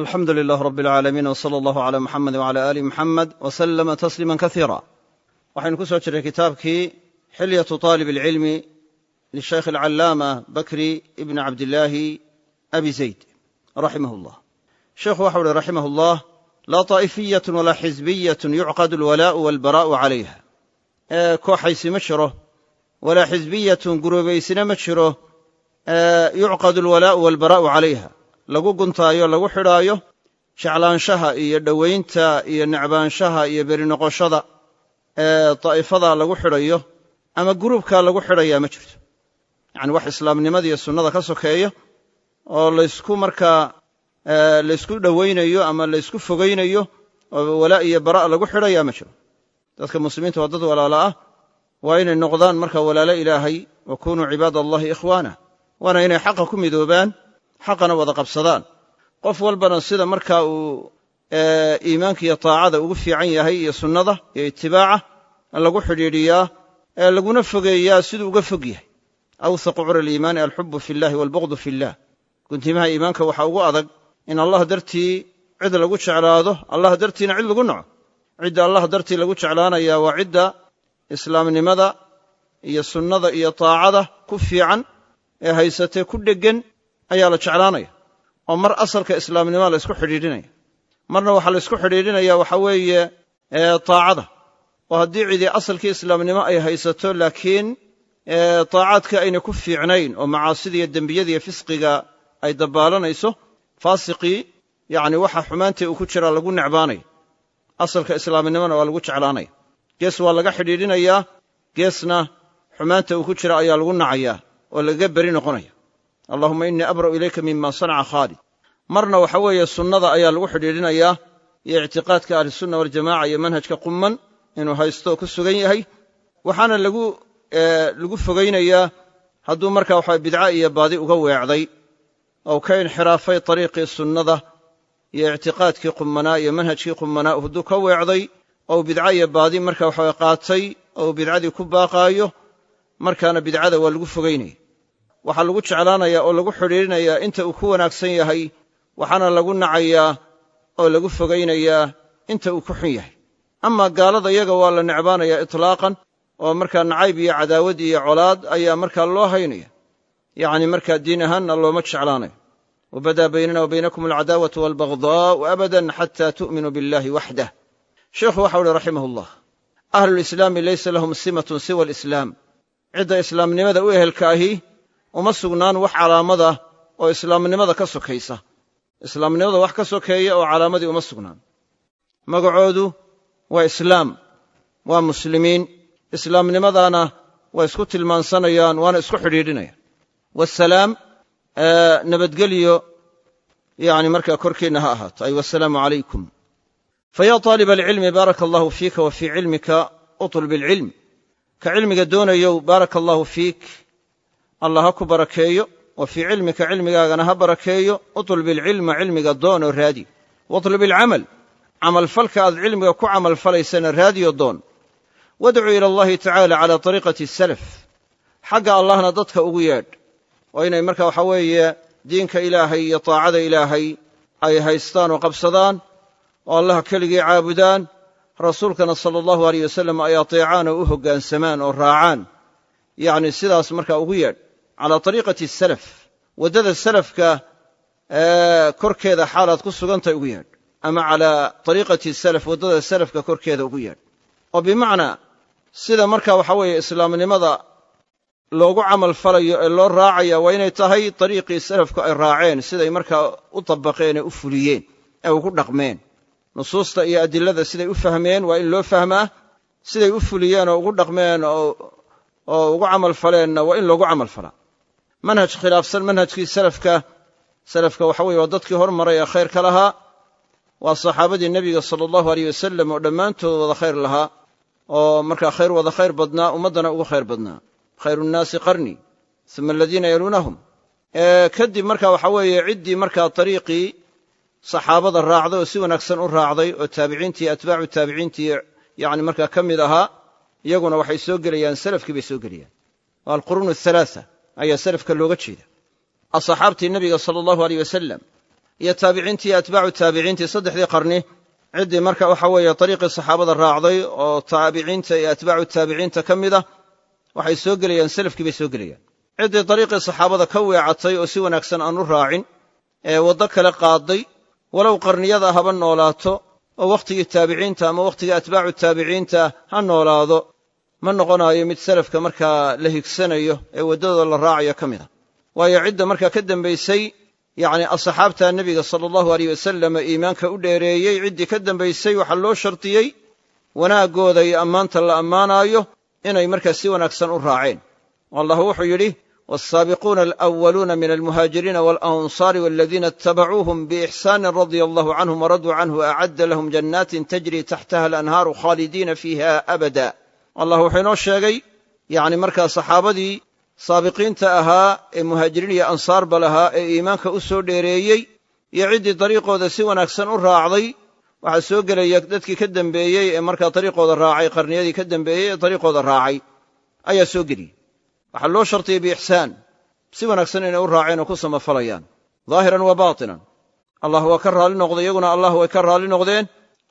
alxamdu lilah rab alcaalamiin w sala allahu cala muxamed wcala aali muxamed w slama tasliima kasiira waxaynu ku soo jirray kitaabkii xilyatu طaalib alcilmi lishaykh alcallaama bakri ibni cabdillaahi abi zayd raximah llah sheikhu waxau uhi raximah llah laa taa'ifiyat walaa xisbiyat yucqad alwalaa'u walbaraa'u calayha kooxaysi ma jiro walaa xisbiyatun gurubaysina ma jiro yucqad alwalaa'u walbaraa'u calayha lagu guntaayo lagu xidhaayo jeclaanshaha iyo dhowaynta iyo necbaanshaha iyo beri noqoshada ee daa'ifada lagu xidhayo ama guruubkaa lagu xidhayaa ma jirto. Yacani wax islaamnimadiiyo sunnada ka sokeeya oo laysku markaa laysku dhowaynayo ama laysku fogaynayo oo walaa' iyo bara' lagu xidhayaa ma jiro. Dadka muslimiinta waa dad walaala ah. Waa inay noqdaan marka walaalo ilaahay wa kunuu cibaada allahi ikhwaana waana inay xaqa ku midoobaan xaqana wada qabsadaan. Qof walbana sida markaa uu iimaanka iyo taacada ugu fiican yahay iyo sunnada iyo itibaaca lagu xidhiidhiyaa ee laguna fogeeyaa siduu uga fog yahay. Awthaqu cura aliimaani alxubu fi illahi walbughdu fi illah guntimaha iimaanka waxaa ugu adag in allah dartii cid lagu jeclaado allah dartiina cid lagu naco. Cidda allah dartii lagu jeclaanaya waa cidda islaamnimada iyo sunnada iyo taacada ku fiican ee haysatee ku dheggan ayaa la jeclaanaya oo mar asalka islaamnimada laysku xidhiidhinaya. Marna waxaa laysku xidhiidhinaya waxa weeye taacada. Oo haddii cidii asalkii islaamnimo ay haysato laakiin taacaadka ayna ku fiicnayn oo macaasida iyo dembiyada iyo fisqiga ay dabaalanayso faasiqii yacni waxa xumaantii uu ku jiraa lagu necbaanaya. Asalka islaamnimona waa lagu jeclaanaya. Gees waa laga xidhiidhinayaa geesna xumaanta uu ku jira ayaa lagu nacayaa oo lagaga beri noqonaya allahuma innii abra'u ilayka mima sanaca khaalid. Marna waxa weeye sunnada ayaa lagu xidhiidhinayaa iyo ictiqaadka ahlisunna waljamaca iyo manhajka qumman inuu haysto ku sugan yahay. Waxaana lagu lagu fogaynayaa hadduu markaa waxa bidca iyo baadi uga weecday oo ka inxiraafay ariiqii sunnada iyo ictiqaadkii qummanaa iyo manhajkii qummanaa hadduu ka weecday oo bidca iyo baadi marka waxa qaatay oo bidcadii ku baaqaayo markaana bidcada waa lagu fogaynaya waxaa lagu jeclaanayaa oo lagu xidhiidhinayaa inta uu ku wanaagsan yahay waxaana lagu nacayaa oo lagu fogaynayaa inta uu ku xun yahay. Amaa gaalada iyaga waa la necbaanayaa itlaaqan oo markaa nacayb iyo cadaawad iyo colaad ayaa markaa loo haynaya. Yacni markaa diin ahaanna looma jeclaanayo. Wabadaa baynana wa baynakum alcadaawatu waalbagdaa'u abadan xata tu'minuu biاllahi waxdah sheikhu waxau uhi raximah ullah ahlulislaami laysa lahum simatun siwa alislaam. Cidda islaamnimada u ehelka ahi uma sugnaan wax calaamada oo islaamnimada ka sokaysa. Islaamnimada wax ka sokeeya oo calaamadii uma sugnaan. Magacoodu waa islaam waa muslimiin. Islaamnimadaana waa isku tilmaansanayaan waana isku xidhiidhinayaan. Wasalaam nabadgelyo yani markaa korkeenna ha ahaato. Ay wasalaamu calaykum. Faya طaalib alcilmi baaraka allahu fiika wa fii cilmika uطlb ilcilm ka cilmiga doonayow baaraka allahu fiik allah ha ku barakeeyo wa fii cilmika cilmigaagana ha barakeeyo utlub ilcilma cilmiga doon oo raadi. Watlub ilcamal camalfalka aad cilmiga ku camalfalaysana raadi oo doon. Wadcuu ila allahi tacaala calaa ariiqati salaf. Xagga allahna dadka ugu yeedh. Oo inay marka waxa weeye diinka ilaahay iyo taacada ilaahay ay haystaan oo qabsadaan oo allaha keligii caabudaan rasuulkana sala allahu aleyh wasallam ay ateecaan oo u hoggaansamaan oo raacaan. Yacni sidaas marka ugu yeedh calaa ariiqati salaf waddada salafka korkeeda xaalaad ku sugantahay ugu yeedh. Ama calaa ariiqati salaf waddada salafka korkeeda ugu yeedh. Oo bimacnaa sida marka waxa weeye islaamnimada loogu camal falayo ee loo raacaya waa inay tahay dariiqii salafku ay raaceen siday markaa u dabaqeen ee u fuliyeen ee ugu dhaqmeen. Nusuusta iyo adilada siday u fahmeen waa in loo fahmaa siday u fuliyeen oo ugu dhaqmeen oo ugu camal faleenna waa in loogu camal falaa manhaj khilaafsan manhajkii salafka salafka waxa weye waa dadkii hormaray ee khayrka lahaa waa saxaabadii nebiga sala allahu aleyh wasalam oo dhammaantood wada khayr lahaa oo markaa khayr wada khayr badnaa ummaddana ugu khayr badnaa. Khayru nnaasi qarnii uma aladiina yaluunahum. Kadib marka waxa weeye ciddii markaa ariiqii saxaabada raacday oo si wanaagsan u raacday oo taabiciintii atbaacu taabiciintii yani markaa ka mid ahaa iyaguna waxay soo gelayaan salafkii bay soo gelayaan. Waa alquruun athalaatha ayaa salafka looga jeeda. Asxaabtii nebiga sala allahu aleyh wasalam iyo taabiciintii iyo atbaacu taabiciintii saddexdii qarni ciddii marka waxa weeye dariiqii saxaabada raacday oo taabiciinta iyo atbaacu taabiciinta ka mid ah waxay soo gelayaan selafkii bay soo gelayaan. Ciddii dariiqii saxaabada ka weecatay oo si wanaagsan aan u raacin ee waddo kale qaaday walow qarniyada haba noolaato oo wakhtigii taabiciinta ama wakhtigii atbaacu taabiciinta ha noolaado ma noqonaayo mid salafka markaa la higsanayo ee waddadooda la raacayo ka mid a. Waayo cidda markaa ka dambaysay yacni asxaabta nebiga sala allahu aleyh wasalam iimaanka u dheereeyey ciddii ka dambaysay waxaa loo shardiyey wanaaggooda iyo ammaanta la ammaanaayo inay markaa si wanaagsan u raaceen. Allahu wuxuu yidhi waalsaabiquuna alأwaluuna min almuhaajiriina walansaari waladiina itabacuuhum biixsaani radia allahu canhum waraduu canhu acadda lahum janaatin tajri taxtaha alanhaaru khaalidiina fiiha abada allah wuxuu inoo sheegay yacni markaa saxaabadii saabiqiinta ahaa ee muhaajiriin iyo ansaarba lahaa ee iimaanka u soo dheereeyey iyo ciddii dariiqooda si wanaagsan u raacday. Waxaa soo gelaya dadkii ka dembeeyey ee markaa dariiqooda raacay qarniyadii ka dambeeyey ee dariiqooda raacay. Ayaa soo geliyey. Waxaa loo shartiyey biixsaan si wanaagsan inay u raaceen oo ku samafalayaan. Daahiran wa baatinan. Allah waa ka raalli noqday iyaguna allah way ka raalli noqdeen.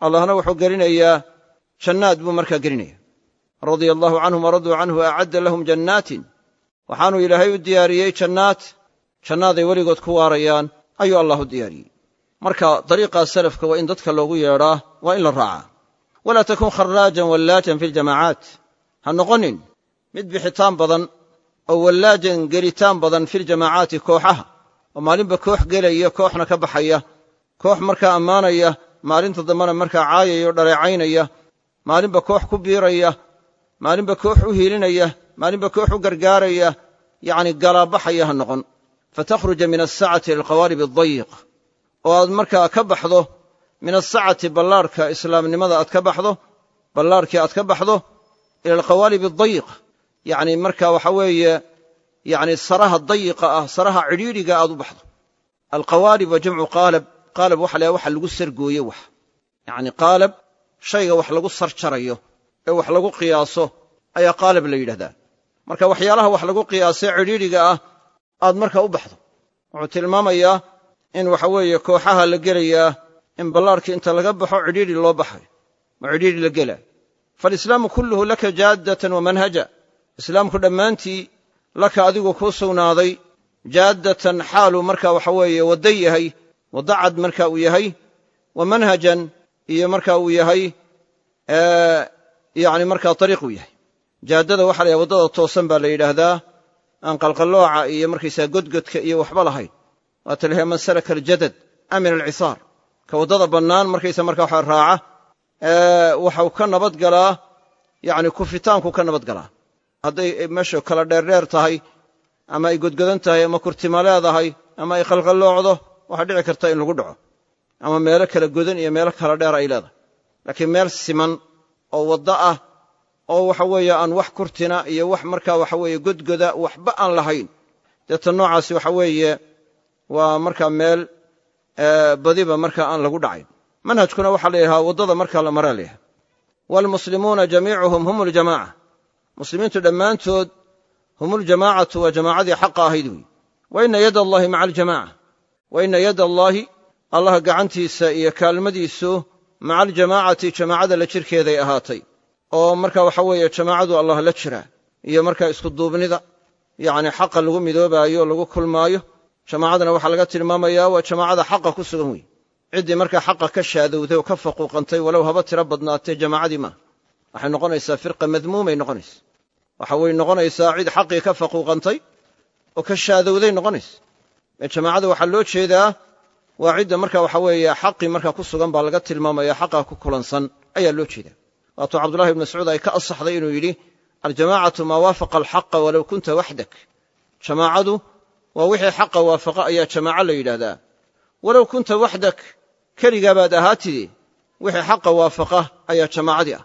Allahna wuxuu gelinayaa. Jannaad buu markaa gelinaya radia allahu canhum waraduu canhu acadda lahum jannaatin. Waxaanuu ilaahay u diyaariyey jannaad jannaaday weligood ku waarayaan ayuu allah u diyaariyey. Marka dariiqaa salafka waa in dadka loogu yeedhaa waa in la raacaa walaa takun kharaajan wallaajan fi ljamaacaat ha noqonin mid bixitaan badan oo wallaajan gelitaan badan filjamaacaati kooxaha oo maalinba koox gelaya kooxna ka baxaya koox markaa ammaanaya maalinta dambena markaa caayaya o dhaleecaynaya maalinba koox ku biiraya maalinba koox u hiilinaya maalinba koox u gargaaraya yacni galaabaxaya ha noqon. Fatakhruja min asacati ila alqawaalib addayiq oo aad markaa ka baxdo min asacati ballaarhka islaamnimada aad ka baxdo ballaarhkii aad ka baxdo ila alqawaalib addayiq yacni marka waxa weeye yacni saraha dayiqa ah saraha cidhiidhiga aad u baxdo. Alqawaalib waa jamcu qaalab qaalab waxa laha waxa lagu sargooye wax. Yacni qaalab shayga wax lagu sarjarayo ee wax lagu qiyaaso ayaa qaalab la yidhahdaa. Marka waxyaalaha wax lagu qiyaasee cidhiidhiga ah aad marka u baxdo. Wuxuu tilmaamayaa in waxa weeye kooxaha la gelayaa in ballaarkii inta laga baxo cidhiidhi loo baxay ma cidhiidhi la gelaa faalislaamu kulluhu laka jaaddatan wa manhaja. Islaamku dhammaantii laka adigu kuu sugnaaday jaaddatan xaaluu marka waxa weeye wadda yahay wadda cad marka uu yahay wa manhajan iyo marka uu yahay yani markaa ariiq uu yahay. Jaaddada waxa la yahay waddada toosan baa la yidhaahdaa aan qalqallooca iyo markaysaa godgodka iyo waxba lahayn. Waata lahay man salaka aljadad amin alcisaar. Ka waddada bannaan markaysa marka waxa raaca waxau ka nabad galaa yani kufitaanku ka nabad galaa. Hadday meesha kala dheerdheer tahay ama ay godgodan tahay ama kurtima leedahay ama ay qalqalloocdo waxaa dhici karta in lagu dhaco. Ama meelo kala godan iyo meelo kala dheer ay leedahay. Laakiin meel siman oo waddo ah oo waxa weeye aan wax kurtina iyo wax markaa waxa weeye godgoda waxba aan lahayn. Deeta noocaasi waxa weeye waa markaa meel badiba markaa aan lagu dhacayn. Manhajkuna waxaa la waddada markaa la maraa la yidhaha waalmuslimuuna jamiicuhum hum uljamaaca muslimiintu dhammaantood hum uljamaacatu waa jamaacadii xaqa ahayd wey wa ina yad allaahi maca aljamaaca wa ina yad allaahi allaha gacantiisa iyo kaalmadiisu maca aljamaacati jamaacada la jirkeeday ahaatay. oo marka waxa weeye jamaacadu allah la jiraa iyo markaa iskuduubnida yacni xaqa lagu midoobaayo lagu kulmaayo jamaacadana waxaa laga tilmaamayaa waa jamaacada xaqa ku sugan wey ciddii markaa xaqa ka shaadowday oo ka faquuqantay walow haba tiro badnaatee jamaacadii maaha waxay noqonaysaa firqa madmuumay noqonaysa waxa way noqonaysaa cid xaqii ka faquuqantay oo ka shaadowday noqonaysa ee jamaacada waxaa loo jeedaa waa cidda marka waxa weeye xaqii markaa ku sugan baa laga tilmaamaya xaqaa ku kulansan ayaa loo jeedaa waatuu cabdullahi ibn mascuud ay ka asaxday inuu yidhi aljamaacatu maa waafaqa alxaqa walow kunta waxdak. Jamaacadu waa wixii xaqa waafaqa ayaa jamaaco la yidhaahdaa. Walow kunta waxdak keligaa baad ahaatide wixii xaqa waafaqa ayaa jamaacadii ah.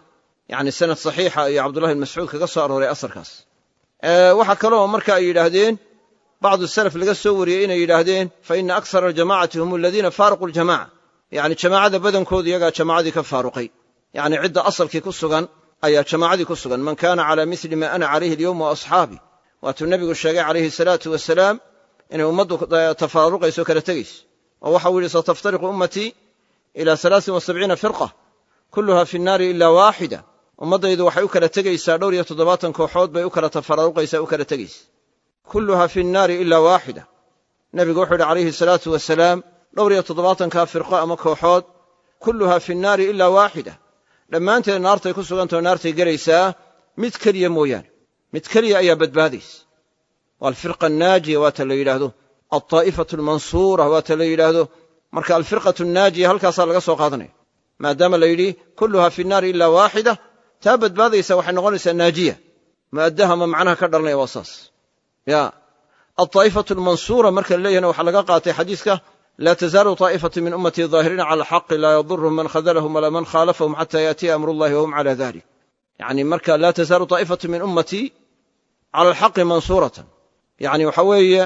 Yacni sanad saxiixa iyo cabdullahi ibn mascuud kaga soo arooray asarkaas. Waxaa kaloo marka ay yidhaahdeen bacdu salaf laga soo wariyey inay yidhaahdeen fa ina aksara aljamacati hum aladiina faaraquu aljamaca yacni jamaacada badankoodu iyagaa jamaacadii ka faaruqay yacni cidda asalkii ku sugan ayaa jamaacadii ku sugan man kaana calaa mili ma ana calayhi alyowma waasxaabii waatuu nebigu sheegay calayhi salaatu wasalaam inay ummaddu tafaaruqayso kala tegayso oo waxau yidhi sataftariqu ummatii ila alaain wa sabciina firqa kulluha fi nnaari ila waaxida ummaddaydu waxay u kala tegaysaa kulluha fi nnaari ila waaxida. Nebigu wuxuu yidhi calayhi salaatu wasalaam dhowr iyo toddobaatankaa firqo ama kooxood kulluha fi nnaari ila waaxida. Dhammaanteed naartay ku sugantao naartay gelaysaa mid keliya mooyaane mid keliya ayaa badbaadaysa. Waa alfirqa annaajiya waata la yidhaahdo altaa'ifatu almansuura waata la yidhaahdo. Marka alfirqatu annaajiya halkaasaa laga soo qaadanaya. Maadaama la yidhi kulluha fi nnaari ila waaxida taa badbaadaysa waxay noqonaysaa naajiya. Mu'addaha ma macnaha ka dhalanaya ya altaa'ifatu almansuura marka la waxaa laga qaatay xadiiska laa tazaalu taa'ifatu min ummatii daahiriina cala alxaqi laa yadurhum man khadalahum walaa man khaalafahum xata yaatiya amru llahi wahum cala dalik yani marka laa tazaalu taa'ifatu min ummatii cala alxaqi mansuuratan yani waxa weeye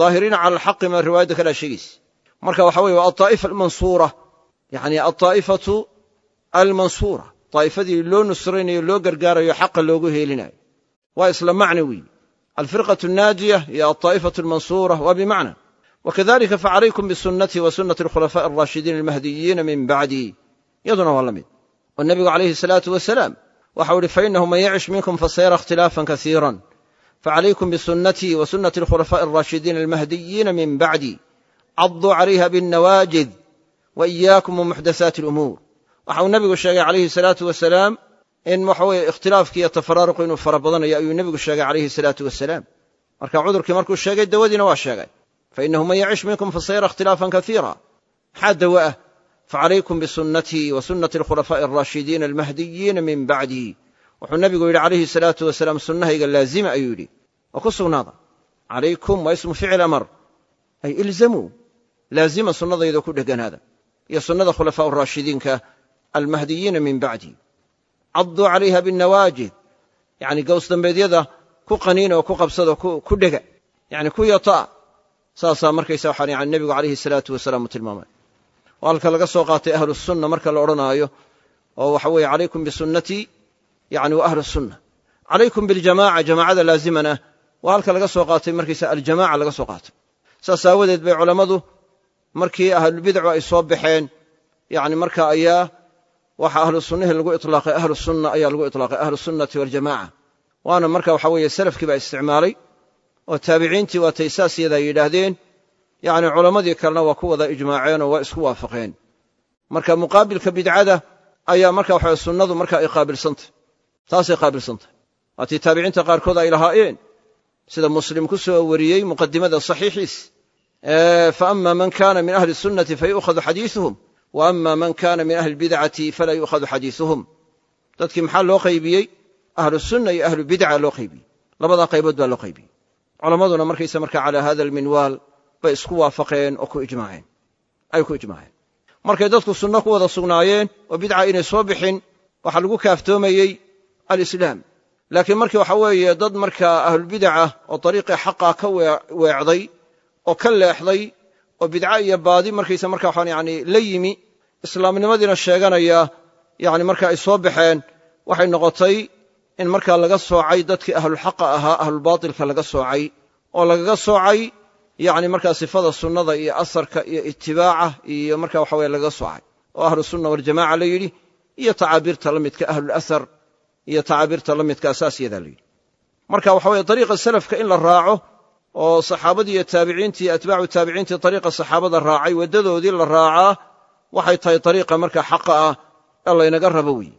daahiriina cala alxaqi ma riwaayadda kalea sheegaysa marka waxa weye waa almansuura yani altaa'ifatu almansuura taa'ifadii loo nusraynayo loo gargaarayo xaqa loogu heelinayo waa isla macna weeyi alfirqatu annaajiya iyo altaa'ifatu almansuura waa bimacna wakadalika facalaykum bisunnatii wa sunnati alkhulafaa'i alraashidiin almahdiyiina min bacdii iyaduna waa la mid oo nebigu calayhi salaatu wasalaam waxau ihi fainahu man yacish minkum fasayara ikhtilaafan kasiiran facalaykum bisunnatii wa sunnati alkhulafaa'i alraashidiina almahdiyiina min bacdii caduu calayha binnawaajid wa iyaakum wa muxdasaati alumuur waxa uu nebigu sheegay calayhi salaatu wasalaam in waxa weeye iyo tafaraaruqu inuu fara badanayo ayuu nebigu sheegay calayhi salaatu wasalaam marka cudurkii markuu sheegay dawadiina waa sheegay. Fainahu man yacish minkum fasayara ikhtilaafan kasiira maxaa dawo ah? Facalaykum bisunnatii wa sunnati alkhulafaa'i alraashidiina almahdiyiina min bacdii wuxuu nebigu yidhi calayhi salaatu wasalaam sunnahayga laazima ayuu yidhi. Oo ku sugnaada. Calaykum waa ismu ficil amar. Ay ilzamuu. Laazima sunnadayda ku dheganaada. Iyo sunnada khulafaa'u raashidiinka almahdiyiina min bacdii cadduu calayha binnawaajid yacni gowsdambeedyada ku qaniina oo ku qabsada ku dhega. Yacni ku yata'a saasaa markaysa waxaan yani nebigu calayhi salaatu wasalaam u tilmaamay. Oo halka laga soo qaatay ahlusunna marka la odhanaayo oo waxa weeye calaykum bisunnatii yani wa ahlu sunna. Calaykum biljamaca jamaacada laazimana waa halka laga soo qaatay markaysa aljamaca laga soo qaatay. Saas aawadeed bay culammadu markii ahlulbidcu ay soo baxeen yani marka ayaa waxa ahlu sunnihii lagu ilaaqay ahlu sunna ayaa lagu ilaaqay ahlu sunnati waljamaca waana marka waxa weeye salafkii baa isticmaalay oo taabiciintii waatay saas yadaa yidhaahdeen yani culammadii kalena waa ku wada ijmaaceen oo waa isku waafaqeen. Marka muqaabilka bidcada ayaa marka waxa sunnadu marka ay qaabilsantah taasay qaabilsantah waatii taabiciinta qaarkood ay lahaayeen sida muslim ku soo wariyey muqadimada saxiixiis faama man kana min ahli sunnati fayu'khadu xadiisuhum wa ama man kana min ahli bidcati falaa yu'khadu xadiisuhum dadkii maxaa loo qaybiyey? Ahlu sunna iyo ahlu bidca loo qaybiyey. Labadaa qaybood baa loo qaybiyey. Culammaduna markaysa marka calaa hada alminwaal bay isku waafaqeen oo ku ijmaaceen. Ay ku ijmaaceen. Markay dadku sunno ku wada sugnaayeen oo bidca inay soo bixin waxaa lagu kaaftoomayey alislaam. Laakiin markii waxa weeye dad markaa ahlulbidaca oo dariiqii xaqa ka weecday oo ka leexday oo bidca iyo baadi markaysa marka waxaan yani la yimi. Islaamnimadiina sheeganaya yani marka ay soo baxeen waxay noqotay in markaa laga soocay dadkii ahlulxaqa ahaa ahlulbaatilka laga soocay. Oo lagaga soocay yani markaa sifada sunnada iyo asarka iyo itibaaca iyo marka waxa weye lagaga soocay. Oo ahlu sunna waljamaca la yidhi iyo tacaabiirta la midka ahlulasar iyo tacaabiirta la midka saas la yidhi. Marka waxa weye dariiqa salafka in la raaco oo saxaabadii iyo taabiciintii atbaacu taabiciintii dariiqa saxaabada raacay waddadoodii la raacaa waxay tahay dariiqa marka xaqa ah ee laynaga rabo weeye.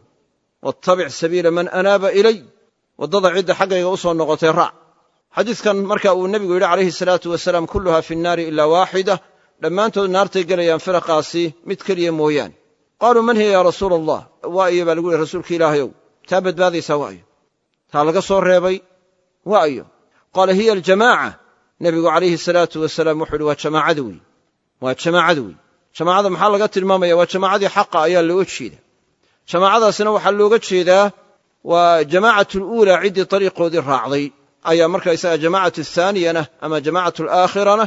Wattabic sabiila man anaaba ilay waddada cidda xaggayga u soo noqotay raac. Xadiidkan marka uu nebigu yidhi calayhi salaatu wasalaam kulluha fi nnaari ilaa waaxida. Dhammaantood naartay gelayaan firaqaasi mid keliya mooyaane. Qaaluu man hiya yaa rasuula allah waa iyo baa lagu yihi rasuulka ilaahayow taa badbaadaysaa waa ayo taa laga soo reebay? Waa ayo qaala hiya aljamaaca nebigu calayhi salaatu wasalaam wuxuu uhi waa jamaacada wey waa jamaacada wey jamaacada maxaa laga tilmaamaya? Waa jamaacadii xaqa ayaa looga jeeda jamaacadaasina waxaa looga jeedaa waa jamaacatu luulaa ciddii dariiqoodii raacday. Ayaa marka isaga jamaacatu thaaniyana ama jamaacatu alaakhirana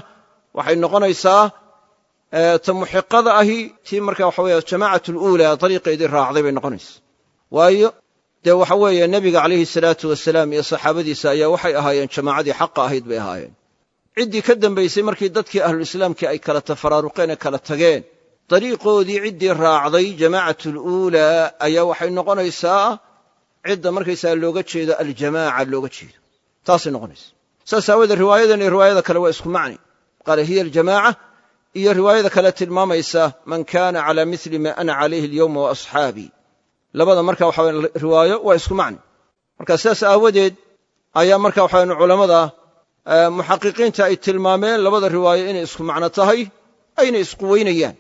waxay noqonaysaa ta muxiqada ahi tii marka waxa weye jamaacatu luulaa dariiqeedii raacday bay noqonaysaa. Waayo dee waxa weeye nebiga calayhi salaatu wasalaam iyo saxaabadiisa ayaa waxay ahaayeen jamaacadii xaqa ahayd bay ahaayeen ciddii ka dambaysay markii dadkii ahlulislaamkii ay kala tafaraaruqeen ee kala tageen. Dariiqoodii ciddii raacday jamaacatu luulaa ayaa waxay noqonaysaa cidda markaysaa looga jeedo aljamaaca looga jeedo. Taasay noqonaysa. Saas aawoodee riwaayadan iyo riwaayada kale waa isku macni. Qaala hiya aljamaaca iyo riwaayada kale tilmaamaysa man kana cala mili ma ana calayhi alyowma wa asxaabii labada marka waxa riwaayo waa isku macni. Marka sidaas aawadeed ayaa marka waxawan culammada muxaqiqiinta ay tilmaameen labada riwaayo inay isku macno tahay ayna isquweynayaan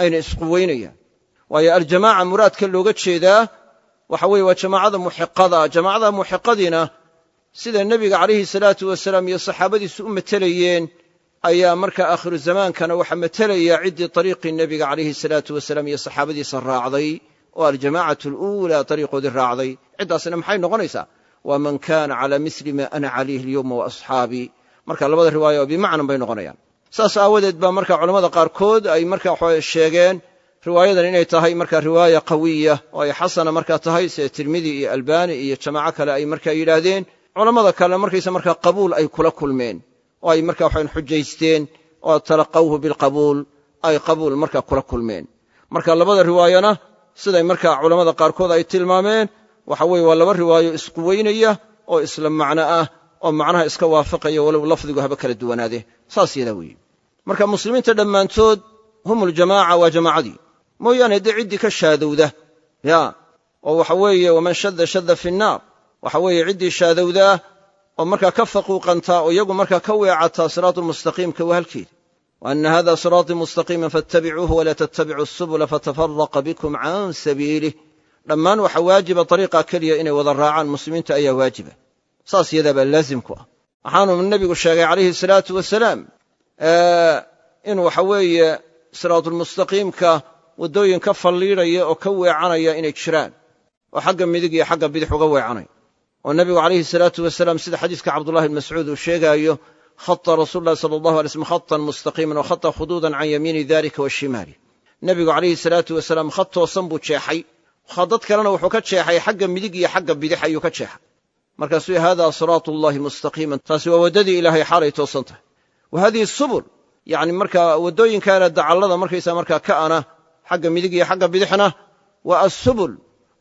ayna isquweynayaan waayo aljamaaca muraadka looga jeedaa waxa weeye waa jamaacada muxiqada. Jamaacada muxiqadiina sida nebiga calayhi salaatu wasalaam iyo saxaabadiisu u matelayeen ayaa marka aakhiru zamaankana waxaa matelaya ciddii ariiqii nebiga calayhi salaatu wasalaam iyo saxaabadiisa raacday oo aljamaacatu aluulaa ariiqoodii raacday. Ciddaasna maxay noqonaysaa waa man kana cala mili ma ana calayhi alyowma wa asxaabii marka labada riwaaya bimacnan bay noqonayaan. Saas aawadeed baa marka culamada qaarkood ay marka sheegeen riwaayadan inay tahay marka riwaaya qawiya oo ay xasana markaa tahay sida tirmidi iyo albani iyo jamaaco kale ay markaa yidhaahdeen. Culammada kale markaysa markaa qabuul ay kula kulmeen oo ay marka waxayn xujaysteen oo talaqawhu bilqabuul ay qabuul marka kula kulmeen. Marka labada riwaayana siday marka culammada qaarkood ay tilmaameen waxa weeye waa laba riwaayo isquweynaya oo isla macno ah oo macnaha iska waafaqaya walow lafdigu haba kala duwanaadee saas yadaa weeye. Marka muslimiinta dhammaantood hum uljamaaca waa jamaacadii. Mooyaane dee ciddii ka shaadowda ya oo waxa weeye waman shadda shadda fi waxa weeye ciddii shaadowdaa oo markaa ka faquuqantaa oo iyagu markaa ka weecataa siraatulmustaqiimka waa halkeeda wa anna hada siraatii mustaqiiman fattabicuuhu walaa tattabicu subula fatafaraqa bikum can sabiilih dhammaan waxa waajiba ariiqa keliya inay wada raacaan muslimiinta ayaa waajiba. Saas yadaabaa laazim ku ah. Waxaanu nebigu sheegay calayhi salaatu wasalaam in waxa weeye siraatulmustaqiimka waddooyin ka falliidhaya oo ka weecanaya inay jiraan oo xagga midig iyo xagga bidix uga weecanaya oo nebigu calayhi salaatu wasalaam sida xadiiska cabdullahi bn mascuud uu sheegaayo khata rasuulu llahi sala allahu alay slm khatan mustaqiiman wa khata khuduudan can yamiini dalika wa shimaali. Nebigu calayhi salaatu wasalaam khad toosan buu jeexay khadad kalena wuxuu ka jeexay xagga midig iyo xagga bidix ayuu ka jeexay. Markaasuu hada siraatu llahi mustaqiiman. Taasi waa waddadii ilaahay xaalay toosan tahay. Wa hadihi subul yacni markaa waddooyinkaana dacallada markaysaa markaa ka ana xagga midig iyo xagga bidixna waa assubul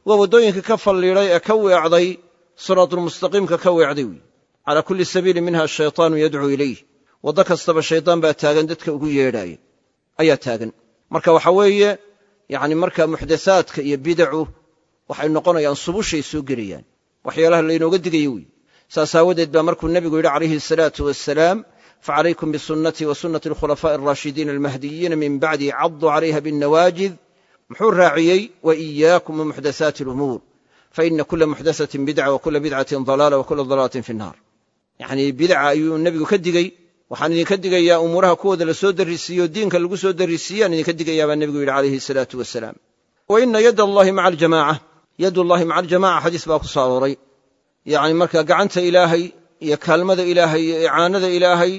waa waddooyinka ka falliidhay ee ka weecday siraatulmustaqiimka ka weecday weyi calaa kulli sabiili minha ashaytaanu yadcuu ilayh waddo kastaba shaydaan baa taagan dadka ugu yeedhaaya ayaa taagan. Marka waxa weeye yacni marka muxdathaadka iyo bidacu waxay noqonayaan subushay soo gelayaan waxyaalaha laynooga digayo wey saas baa markuu nebigu yidhi calayhi asalaatu wasalaam facalaykum bisunnatii wa sunnati alkhulafaa'i alraashidiina almahdiyiina min bacdi caduu calayha binnawaajid. Muxuu raaciyey wa iyaakum wa muxdathaati alumuur faina kula muxdathatin bidca wa kula bidcatin dalaala wa kula dalaalatin fi nnaar. Yacnii bidca ayuu nebigu ka digey waxaan idinka digayaa umuuraha kuwooda la soo darrisiiyo diinka lagu soo darrisiiyaan idinka digayaa baa nebigu yidhi calayhi asalaatu wasalaam wa ina yad allahi maca aljamaaca. Yadullahi maca aljamaca xadiis baa ku soo arooray. Yacni marka gacanta ilaahay iyo kaalmada ilaahay iyo icaanada ilaahay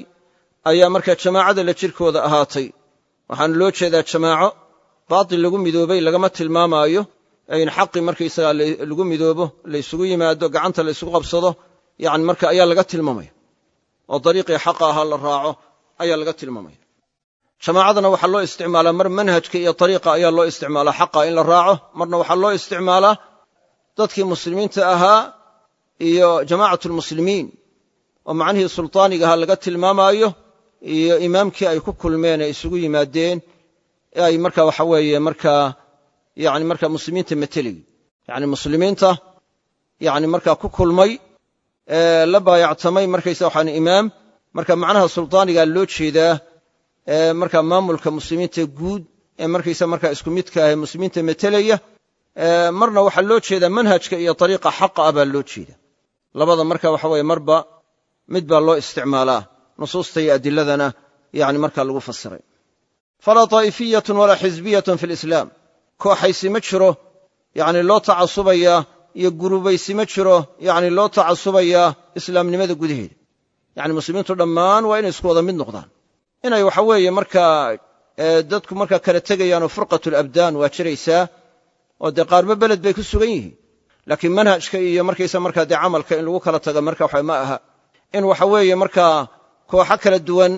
ayaa marka jamaacada la jirkooda ahaatay. Waxaana loo jeedaa jamaaco baatil lagu midoobay lagama tilmaamaayo in xaqi markaysagaa lagu midoobo laysugu yimaado gacanta la qabsado yani marka ayaa laga tilmaamaya oo dariiqii xaqa ahaa la raaco ayaa laga tilmaamaya. Jamaacadana waxaa loo isticmaalaa mar manhajka iyo ariiqa ayaa loo isticmaalaa xaqa in la raaco marna waxaa loo isticmaalaa dadkii muslimiinta ahaa iyo jamaacatu lmuslimiin oo macnihii sultaaniga ahaa laga tilmaamaayo iyo imaamkii ay ku kulmeen ee isugu yimaadeen ee ay marka waxa weeye markaa yani marka muslimiinta matelayy yani muslimiinta yani markaa ku kulmay la baayactamay markaysa waxaan imaam. Marka macnaha sultaaniga loo jeedaa marka maamulka muslimiinta guud ee markaysa markaa isku midka ah ee muslimiinta metelaya marna waxaa loo jeedaa manhajka iyo ariiqa xaqa ah baa loo jeeda. Labada marka waxa weye marba mid baa loo isticmaalaa nusuusta iyo adiladana yani marka lagu fasiray. Falaa taa'ifiyatun walaa xisbiyatun fi lislaam kooxaysi ma jiro yani loo tacasubayaa iyo gurubaysi ma jiro yani loo tacasubayaa islaamnimada gudaheeda. Yani muslimiintu dhammaan waa inay isku wada mid noqdaan. Inay waxa weeye markaa dadku markaa kala tegayaanoo furqat labdaan waa jiraysaa oo dee qaarba beled bay ku sugan yihiin. Laakiin manhajka iyo markaysa markaa dee camalka in lagu kala taga marka waxa ma aha. In waxa weeye markaa kooxo kala duwan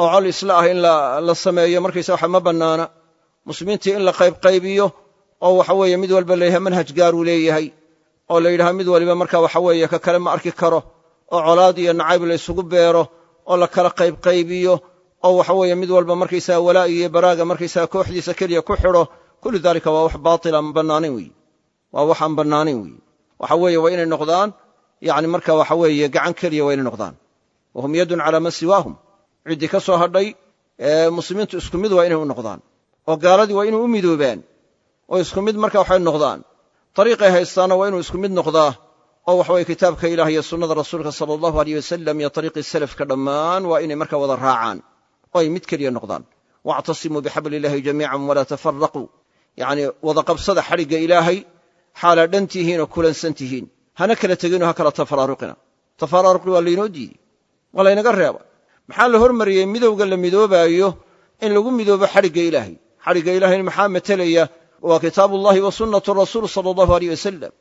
oo col isla ah in la sameeyo markaysa waxa ma bannaana. Muslimiintii in la qaybqaybiyo oo waxa weeye mid walba leeyahay manhaj gaaruu leeyahay oo la yidhaha mid waliba marka waxa weeye ka kale ma arki karo oo colaad iyo nacayb la ysugu beero oo la kala qaybqaybiyo oo waxa weeye mid walba markaysaga walaa'i iyo baraaga markaysaga kooxdiisa keliya ku xidho kullu daalika waa wax baatila aan bannaanayn weeye waa wax aan bannaanayn weeye waxa weeye waa inay noqdaan yacni marka waxa weeye gacan keliya waa inay noqdaan. Wa hum yadun calaa man siwaahum. Ciddii ka soo hadhay muslimiintu isku mid waa inay u noqdaan. Oo gaaladii waa inay u midoobaan. Oo isku mid marka waxay noqdaan dariiqay haystaanna waa inuu isku mid noqdaa oo waxaweye kitaabka ilaah iyo sunnada rasuulka sala allahu aleyh wasalam iyo ariiqii salafka dhammaan waa inay marka wada raacaan oo ay mid keliya noqdaan waactasimuu bixabli illaahi jamiican walaa tafaraquu yacni wada qabsada xadhigga ilaahay xaalaa dhan tihiin oo kulansan tihiin hana kala teginoo ha kala tafaraaruqina tafaraaruqi waa laynoo diidey waa laynaga reeba maxaa la hormariyey midowga la midoobaayo in lagu midoobo xadhigga waa kitaabullahi wa sunnatu rasuul sala allahu aleyh wasalam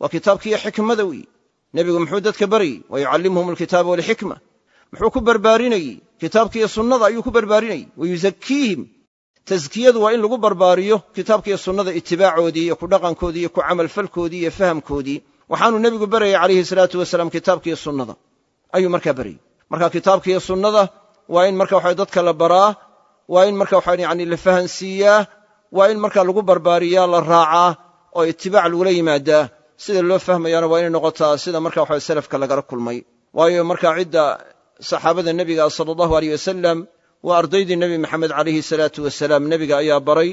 waa kitaabkiiyo xikmada weeye nebigu muxuu dadka baryey wa yucallimuhum alkitaaba walxikma muxuu ku barbaarinayey kitaabkiiyo sunnada ayuu ku barbaarinayey wa yuzakiihim taskiyadu waa in lagu barbaariyo kitaabkiiyo sunnada itibaacoodii iyo ku dhaqankoodii iyo ku camalfalkoodii iyo fahamkoodii waxaanuu nebigu barayay calayhi salaatu wasalaam kitaabkiiyo sunnada. Ayuu markaa baryey marka kitaabkiiyo sunnada waa in marka waxa dadka la waa in marka lagu barbaariyaa la raacaa oo itibaac lagula yimaadaa. Sida loo fahmayaana waa inay noqotaa sida marka waxa salafka lagala kulmay. Waayo marka cidda saxaabada nebiga sala allahu aleyh wasalam waa ardaydii nebi maxamed calayhi salaatu wasalaam nebiga ayaa baray.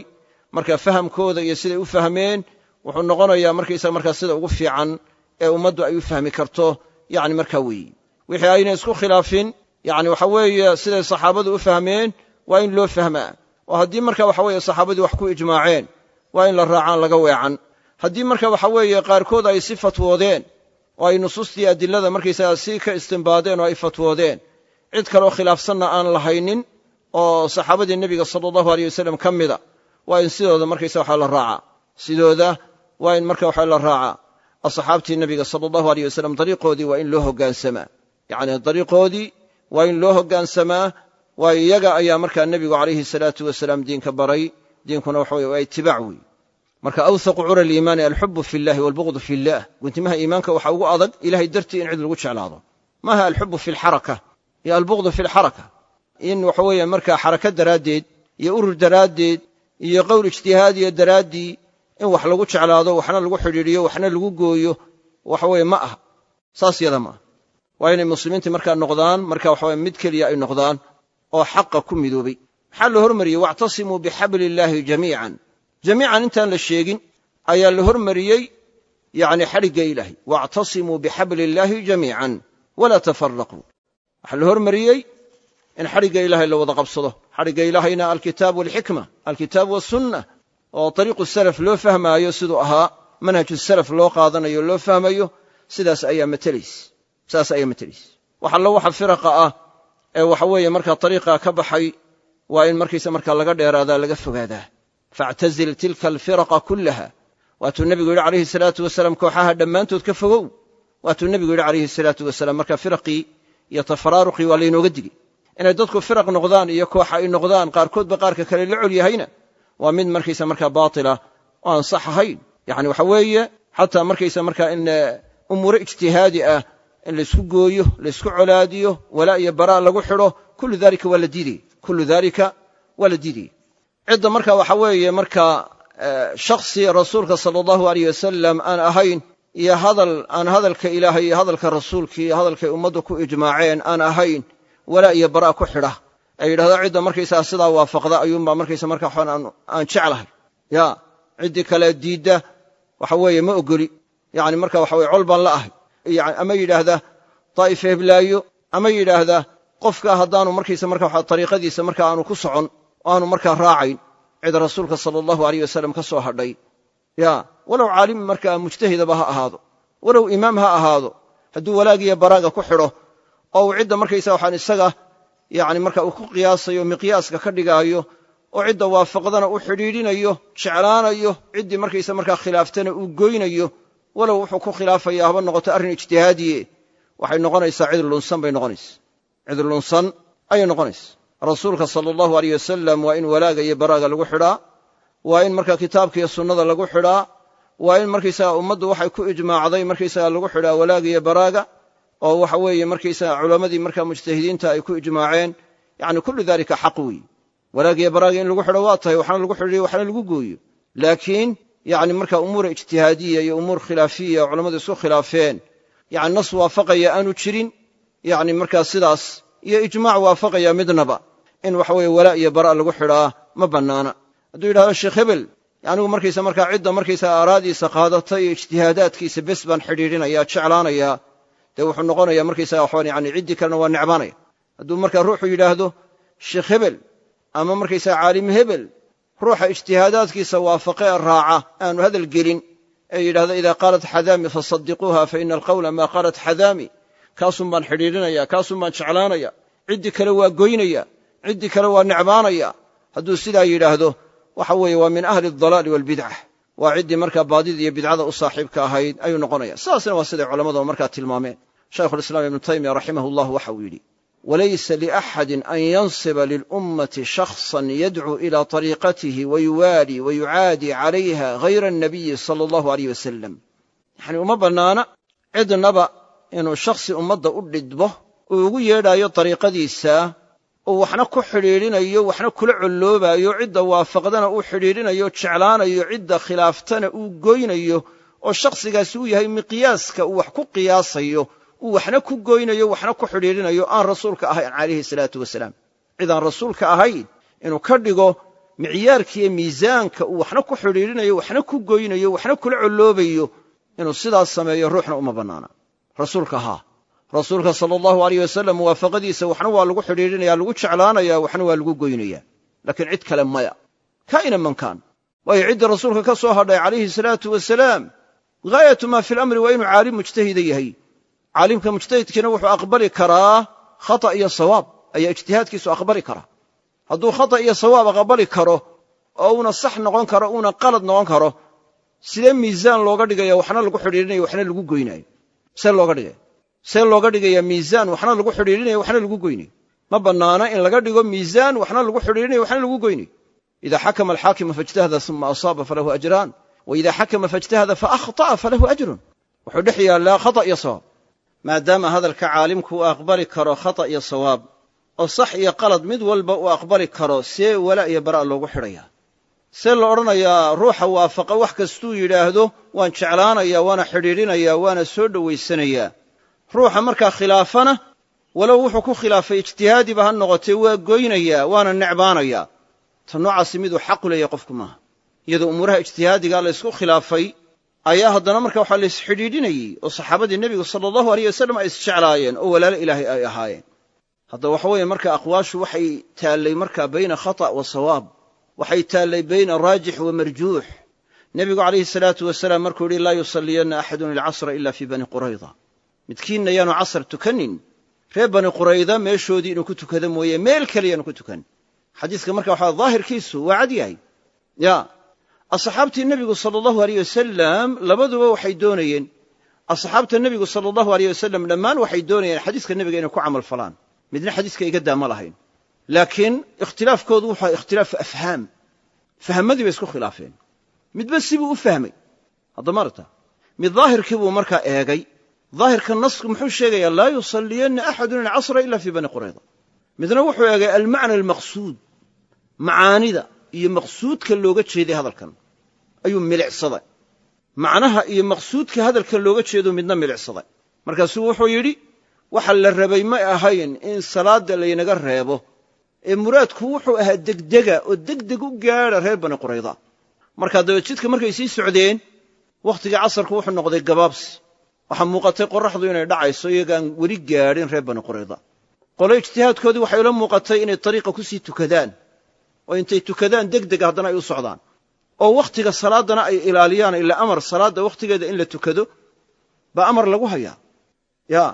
Marka fahamkooda iyo siday u fahmeen wuxuu noqonayaa markaysaga markaa sida ugu fiican ee ummaddu ay u fahmi karto yacni markaa weeye wixii ayna isku khilaafin yacni waxa weeye siday saxaabadu u fahmeen waa in loo fahmaa oo haddii marka waxa weeye saxaabadii wax ku ijmaaceen waa in la raacaan laga weecan haddii marka waxa weeye qaarkood ay si fatwoodeen oo ay nusuustii adilada markaysaga si ka istimbaadeen oo ay fatwoodeen cid kaleo khilaafsanna aan lahaynin oo saxaabadii nebiga sala allahu aleyh wasalam ka mida waa in sidooda markaysa waxa la raacaa sidooda waa in marka waxa la raacaa asxaabtii nebiga sala allahu aleyh wasalam dariiqoodii waa in loo hoggaansamaa yacni dariiqoodii waa in loo hoggaansamaa waayo iyaga ayaa markaa nebigu calayhi salaatu wasalaam diinka baray. Diinkuna waxa weye waa itibaac weeye marka awhaqu cura aliimaani alxubu fi illahi walbughdu fi illah guntimaha iimaanka waxaa ugu adag ilahay dartii in cid lagu jeclaado. Maaha alxubu fi alxaraka iyo albughdu fi alxaraka in waxa weeye markaa xaraka daraaddeed iyo urur daraaddeed iyo qowl ijtihaadiya daraaddii in wax lagu jeclaado waxna lagu xidhiidhiyo waxna lagu gooyo waxa weye ma aha. Saas yada ma aha. Waa inay muslimiintii markaa noqdaan marka waxaweye mid keliya ay noqdaan oo xaqa ku midoobay. Maxaa la hormariyey? Waactasimuu bixabli illaahi jamiican. Jamiican intaan la sheegin ayaa la hormariyey yacni xadhigga ilaahay. Waactasimuu bixabli illaahi jamiican. Walaa tafaraquu waxaa la hormariyey in xadhigga ilaahay la wada qabsado. Xadhigga ilaahayna alkitaab walxikma alkitaab wasunna oo ariiqu salaf loo fahmaayo siduu ahaa manhaju salaf loo qaadanayo loo fahmayo sidaas ayaa matelays saas ayaa matelays wax allo waxa firaqa ah ee waxa weeye markaa ariiqa ka baxay waa in markaysa markaa laga dheeraadaa laga fogaadaa. Faactazil tilka alfiraqa kullaha. Waatuu nebigu yidhi calayhi salaatu wasalaam kooxaha dhammaantood ka fogow. Waatuu nebigu yidhi calayhi salaatu wasalaam marka firaqii iyo tafaraaruqii waa laynooga digey inay dadku firaq noqdaan iyo kooxa ay noqdaan qaarkoodba qaarka kale la col yahayna. Waa mid markaysa markaa baatila oo aan sax ahayn. Yacni waxa weeye xataa markaysa markaa in umuuro ijtihaadi ah in laysku gooyo laysku colaadiyo walaa iyo baraa lagu xidho kullu dalika waa la diidey. Kullu dalika waa la diidaya cidda marka waxa weeye markaa shakhsi rasuulka sala allahu aleyh wasalam aan ahayn iyo hadal aan hadalka ilaahay iyo hadalka rasuulkii iyo hadalkay ummaddu ku ijmaaceen aan ahayn walaa iyo baraa ku xidha. Ee yidhahda cidda markaysaa sidaa waafaqda ayuunbaa markaysa marka waxaan aan jeclahay. Ya ciddii kale diidda waxa weeye ma ogoli. Yacni marka waxa weye col baan la ahay. yani ama yidhaahda daa'ifa heblaayo ama yidhaahda qofka haddaanu markaysa marka waxa ariiqadiisa marka aanu ku socon oo aanu markaa raacayn cid rasuulka sala allahu aleyh wasalam ka soo hadhay ya walow caalim markaa mujtahidaba ha ahaado walow imaam ha ahaado hadduu walaagiyo baraaga ku xidho oo uu cidda markaysa waxaan isaga yani marka uu ku qiyaasayo miqyaaska ka dhigaayo oo cidda waafaqdana u xidhiidhinayo jeclaanayo ciddii markaysa markaa khilaaftana uu goynayo walow wuxuu ku khilaafaya haba noqoto arrin ijtihaadiye waxay noqonaysaa cid lunsan bay noqonaysa cid lunsan ayay noqonaysa rasuulka sala allahu aleyh wasalam waa in walaaga iyo baraaga lagu xidhaa waa in markaa kitaabka iyo sunnada lagu xidhaa waa in markaysaga ummaddu waxay ku ijmaacday markaysaga lagu xidhaa walaaga iyo baraaga oo waxa weeye markaysaga culammadii markaa mujtahidiinta ay ku ijmaaceen. Yacni kullu dalika xaq weeye. Walaaga iyo baraaga in lagu xidho waa tahay waxna lagu xidhiyo waxna lagu gooyo. Laakiin yacni markaa umuura ijtihaadiya iyo umuur khilaafiya culammadu isku khilaafeen. Yacni nas waafaqaya aanu jirin. Yacni markaa sidaas iyo ijmaac waafaqaya midnaba. In waxa weeye walaa iyo bara' lagu xidhaa ma bannaana. Hadduu yidhahdo sheekh hebel anigu markaysa markaa cidda markaysaa aaraadiisa qaadata iyo ijtihaadaadkiisa bes baan xidhiidhinaya jeclaanaya dee wuxuu noqonaya markaysaga waxaan yani ciddii kalena waa necbaanaya. Hadduu markaa ruuxu yidhaahdo sheekh hebel ama markaysaga caalim hebel ruuxa ijtihaadaadkiisa waafaqe ee raaca aanu hadal gelin. Ee yidhahdo idaa qaalat xadaami fasadiquuha fa ina alqawla maa qaalat xadaami. Kaasun baan xidhiidhinaya kaasun baan jeclaanaya ciddii kale waa goynaya ciddii kale waa necbaanaya. Hadduu sidaa yidhaahdo waxa weeye waa min ahli aldalaali waalbidca waa ciddii markaa baadida iyo bidcada u saaxiibka ahayd ayuu noqonaya. Sidaasna waa siday culammadu markaa tilmaameen. Shaykhulislaam ibnu taymiya raximah llah waxa uu yidhi walaysa liaxadin an yansiba lilummati shakhsan yadcuu ila طariiqatihi wayuwaali wayucaadi calayha hayra annabiyi sala allahu aleyh wasalam yacni uma bannaana cidnaba inuu shakhsi ummadda u dhidbo uu ugu yeedhaayo dariiqadiisa uu waxna ku xidhiidhinayo waxna kula colloobayo cidda waafaqdana uu xidhiidhinayo jeclaanayo cidda khilaaftana uu goynayo oo shakhsigaasi uu yahay miqyaaska uu wax ku qiyaasayo uu waxna ku goynayo waxna ku xidhiidhinayo aan rasuulka ahayn calayhi salaatu wasalaam. Cid aan rasuulka ahayn inuu ka dhigo micyaarkiiyo miisaanka uu waxna ku xidhiidhinayo waxna ku goynayo waxna kula colloobayo inuu sidaas sameeyo ruuxna uma bannaana. Rasuulka haa rasuulka sala allahu aleyh wasalam muwaafaqadiisa waxna waa lagu xidhiidhinaya lagu jeclaanaya waxna waa lagu goynaya laakiin cid kale maya. Kaa'ina man kaan. Waayo ciddii rasuulka ka soo hadhay calayhi salaatu wasalaam ghaayatu maa fi lamri waa inuu caalim mujtahida yahay caalimka mujtahidkiina wuxuu aqbali karaa khata iyo sawaab. Ayaa ijtihaadkiisu aqbali karaa. Hadduu khata iyo sawaab aqbali karo oo uuna sax noqon karo uuna qalad noqon karo sidee miisaan looga dhigaya waxna lagu xidhiidhinayo waxna lagu goynaayo see looga dhigaya see looga dhigaya miisaan waxna lagu xidhiidhinayo waxna lagu goynayo. Ma bannaana in laga dhigo miisaan waxna lagu xidhiidhinayo waxna lagu goynayo. Ida xakama alxaakimu faijtahada uma asaaba falahu ajraan wa ida xakama faijtahada faahطa'a falahu ajrun. Wuxuu dhex yaallaa khata iyo sawaab maadaama hadalka caalimku uu aqbali karo khata iyo sawaab oo sax iyo qalad mid walba uu aqbali karo see walaa iyo bara' loogu xidhaya. See la odhanayaa ruuxa waafaqa wax kastuu yidhaahdo waan jeclaanaya waana xidhiidhinaya waana soo dhowaysanayaa ruuxa markaa khilaafana walow wuxuu ku khilaafay ijtihaadiba ha noqotee waa goynayaa waana necbaanayaa ta noocaasi miduu xaqu leeyahay qofku maaha. Iyadoo umuuraha ijtihaadiga laysku khilaafay ayaa haddana marka waxaa laysxidhiidhinayey oo saxaabadii nebigu sala allahu aleyh wasalam ay isjeclaayeen oo walaalo ilaahay ay ahaayeen. Hadda waxa weeye marka aqwaashu waxay taallay markaa bayna khata' wa sawaab waxay taallay bayna raajix wa marjuux. Nebigu calayhi salaatu wasalaam markuu yidhi laa yusalliyanna axadun ilcasra ila fii bani qurayda midkiinna yaanu casar tukanin reer bani qurayda meeshoodii inuu ku tukado mooye meel kale yaanu ku tukan. Xadiiska marka waxaa daahirkiisu waa cad yahay. Ya asxaabtii nebigu sala allahu aleyh wasalam labaduba waxay doonayeen. Asxaabta nebigu sala allahu aleyh wasalam dhammaan waxay doonayeen xadiiska nebiga inay ku camal falaan. Midna xadiiska iga daa ma lahayn. Laakiin ikhtilaafkoodu wuxuu ikhtilaafu afhaam. Fahmadii bay isku khilaafeen. Midba sibuu u fahmay. Haddama aragta mid daahirkii buu markaa eegay. Daahirka nasku muxuu sheegayaa laa yusalliyanna axadun ilcasra ila fii bani qurayda midna wuxuu eegay almacna almaqsuud macaanida iyo maqsuudka looga jeeday hadalkan. Ayuu milicsaday. Macnaha iyo maqsuudka hadalka looga jeedo midna milicsaday. Markaasuu wuxuu yidhi waxa la rabay ma ahayn in salaadda laynaga reebo. Ee muraadku wuxuu ahaa degdega oo degdeg u gaadha reer bani qurayda markaa dabeed jidka markay sii socdeen wakhtigii casarku wuxuu noqday gabaabsi. Waxaa muuqatay qorraxdu inay dhacayso iyagaan weli gaadhin reer bani qurayda qole ijtihaadkoodii waxay ula muuqatay inay dariiqa ku sii tukadaan oo intay tukadaan degdeg haddana ay u socdaan. oo wakhtiga salaaddana ay ilaaliyaan ila amar salaadda wakhtigeeda in la tukado baa amar lagu hayaa. Ya.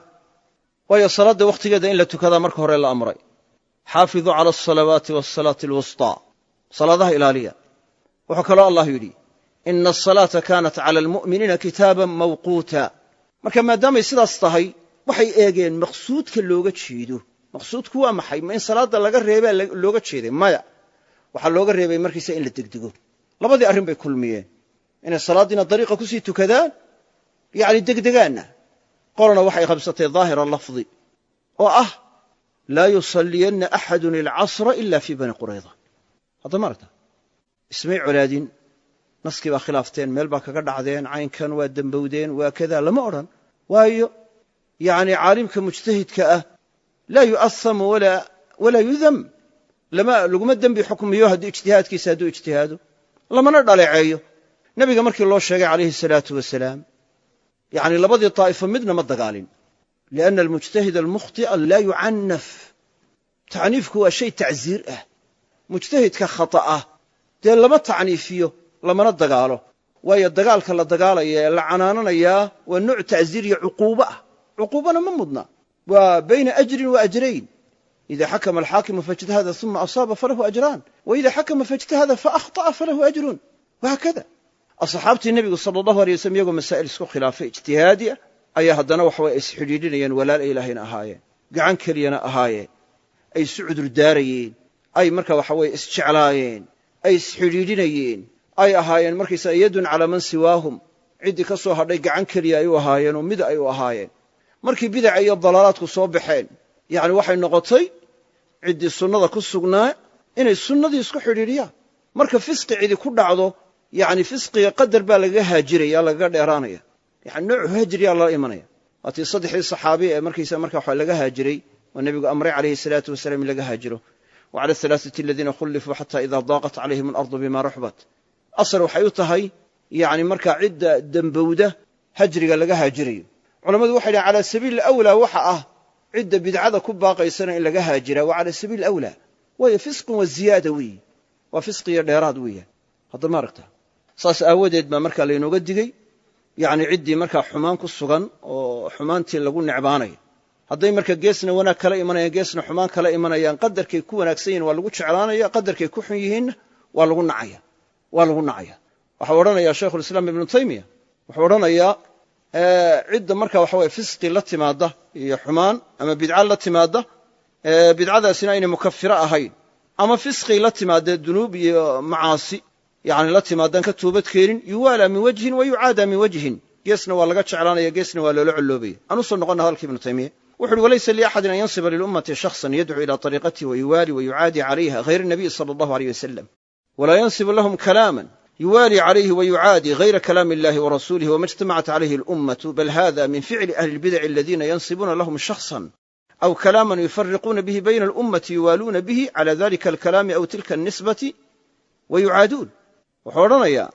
Waayo salaadda wakhtigeeda in la tukadaa marka hore la amray. Xaafiduu cala alsalawaati waasalaati alwusطaa salaadaha ilaaliya. Wuxuu kaloo allah yidhi ina asalaata kaanat cala almu'miniina kitaaban mawquuta. Marka maadaamay sidaas tahay waxay eegeen maqsuudka looga jeedo. Maqsuudku waa maxay? Ma in salaadda laga reebaa looga jeeday? Maya waxaa looga reebay markiisa in la degdego. Labadii arrin bay kulmiyeen. Inay salaaddiina dariiqa ku sii tukadaan yacni degdegaanna. Qolana waxay qabsatay daahira lafdi oo ah laa yusalliyanna axadun ilcasra ila fii bani qurayda hadda ma ismay colaadin. Naskii baa khilaafteen meel baa kaga dhacdeen caynkan waa dembowdeen waa kada lama odhan. Waayo yacni caalimka mujtahidka ah laa yu'ahamu walaa yudam laguma dembi xukmiyo haddii ijtihaadkiisa hadduu ijtihaado lamana dhaleeceeyo. Nebiga markii loo sheegay calayhi salaatu wasalaam yacni labadii taa'ifo midna ma dagaalin lianna almujtahid almukhti'a laa yucannaf tacniifku waa shay tacsiir ah. Mujtahidka khata'ah dee lama tacniifiyo lamana dagaalo. Waayo dagaalka la dagaalaya ee la canaananayaa waa nooc tacsiir iyo cuquubo ah. Cuquubana ma mudna. Waa bayna ajrin wa ajrayn xakama alxaakimu faijtahada uma asaaba falahu ajraan wa ida xakama faijtahada faahطa'a falahu ajrun wahaakada asxaabtii nebigu sala allahu alay waslm iyagoo masaa'il isku khilaafay ijtihaadiya ayaa haddana waxaway isxidhiidhinayeen walaal ay ilaahayna ahaayeen gacan keliyana ahaayeen ay isu cudurdaarayeen ay marka waxa weye isjeclaayeen ay isxidhiidhinayeen ay ahaayeen markaysaga yadun calaa man siwaahum ciddii ka soo hadhay gacan keliya ay u ahaayeen oo mid ay u ahaayeen markii bidaca iyo dalaalaadku soo baxeen yacni waxay noqotay ciddii sunnada ku sugnaa inay sunnadii isku xidhiidhiyaan. Marka fisqi cidi ku dhacdo yacni fisqiga qadar baa lagaga haajiraya lagaga dheeraanaya. Yani noocu hajriyaa lala imanaya. Waatii saddexdii saxaabi ee markaysa marka waxa laga haajiray oo nebigu amray calayhi salaatu wasalaam in laga haajiro. Wa cala alhalaaثati aladiina khullifuu xata ida daaqat calayhim alardu bima raxbat asal waxay u tahay yani markaa cidda dembowda hajriga laga haajirayo. Culammadu waxay dhahen ah cidda bidcada ku baaqaysana in laga haajiraa waa cala sabiili awlaa. Waayo fisqun wa ziyaada weeye. Waa fisqiyo dheeraad weeyaan hadda ma aragta. Saas aawadeed baa markaa laynooga digey yacni ciddii markaa xumaan ku sugan oo xumaantii lagu necbaanayo hadday marka geesna wanaag kala imanayaan geesna xumaan kala imanayaan qadarkay ku wanaagsan yihiin waa lagu jeclaanaya qadarkay ku xun yihiinna waa lagu nacaya. Waa lagu nacaya. Waxau odhanaya shaykhulislaam ibnu taymiya wuxuu odhanayaa Eh, cidda marka waxa weye fisqi la timaada iyo xumaan ama bidca la timaada eh, bidcadaasina aynay mukafiro ahayn. Ama fisqi la timaada dunuub iyo macaasi yani la timaadan ka toobad keenin yuwaalaa min wajhin wa yucaadaa min wajhin. Geesna waa laga jeclaanaya geesna waa loola colloobaya aan u soo noqona hadalka ibnu taymiya wuxu uhi walaysa liaxadin an yansiba lilummati shakhsan yadcuu ilaa ariiqatihi wayuwaali wayucaadi calayha hayr nabiy sala allahu aleyh wasalam walaa yansibu lahum kalaaman yuwaali calayhi wayucaadi hayra kalaami illahi warasuulihi wama ijtamacat calayhi اlummatu bal hada min ficli ahli اlbidaci aladiina yansibuuna lahum shakhsan aw kalaaman yufariquuna bihi bayna alummati yuwaaluuna bihi cala dalika alkalaami aw tilka alnisbati wayucaaduun wuxuu odhanayaa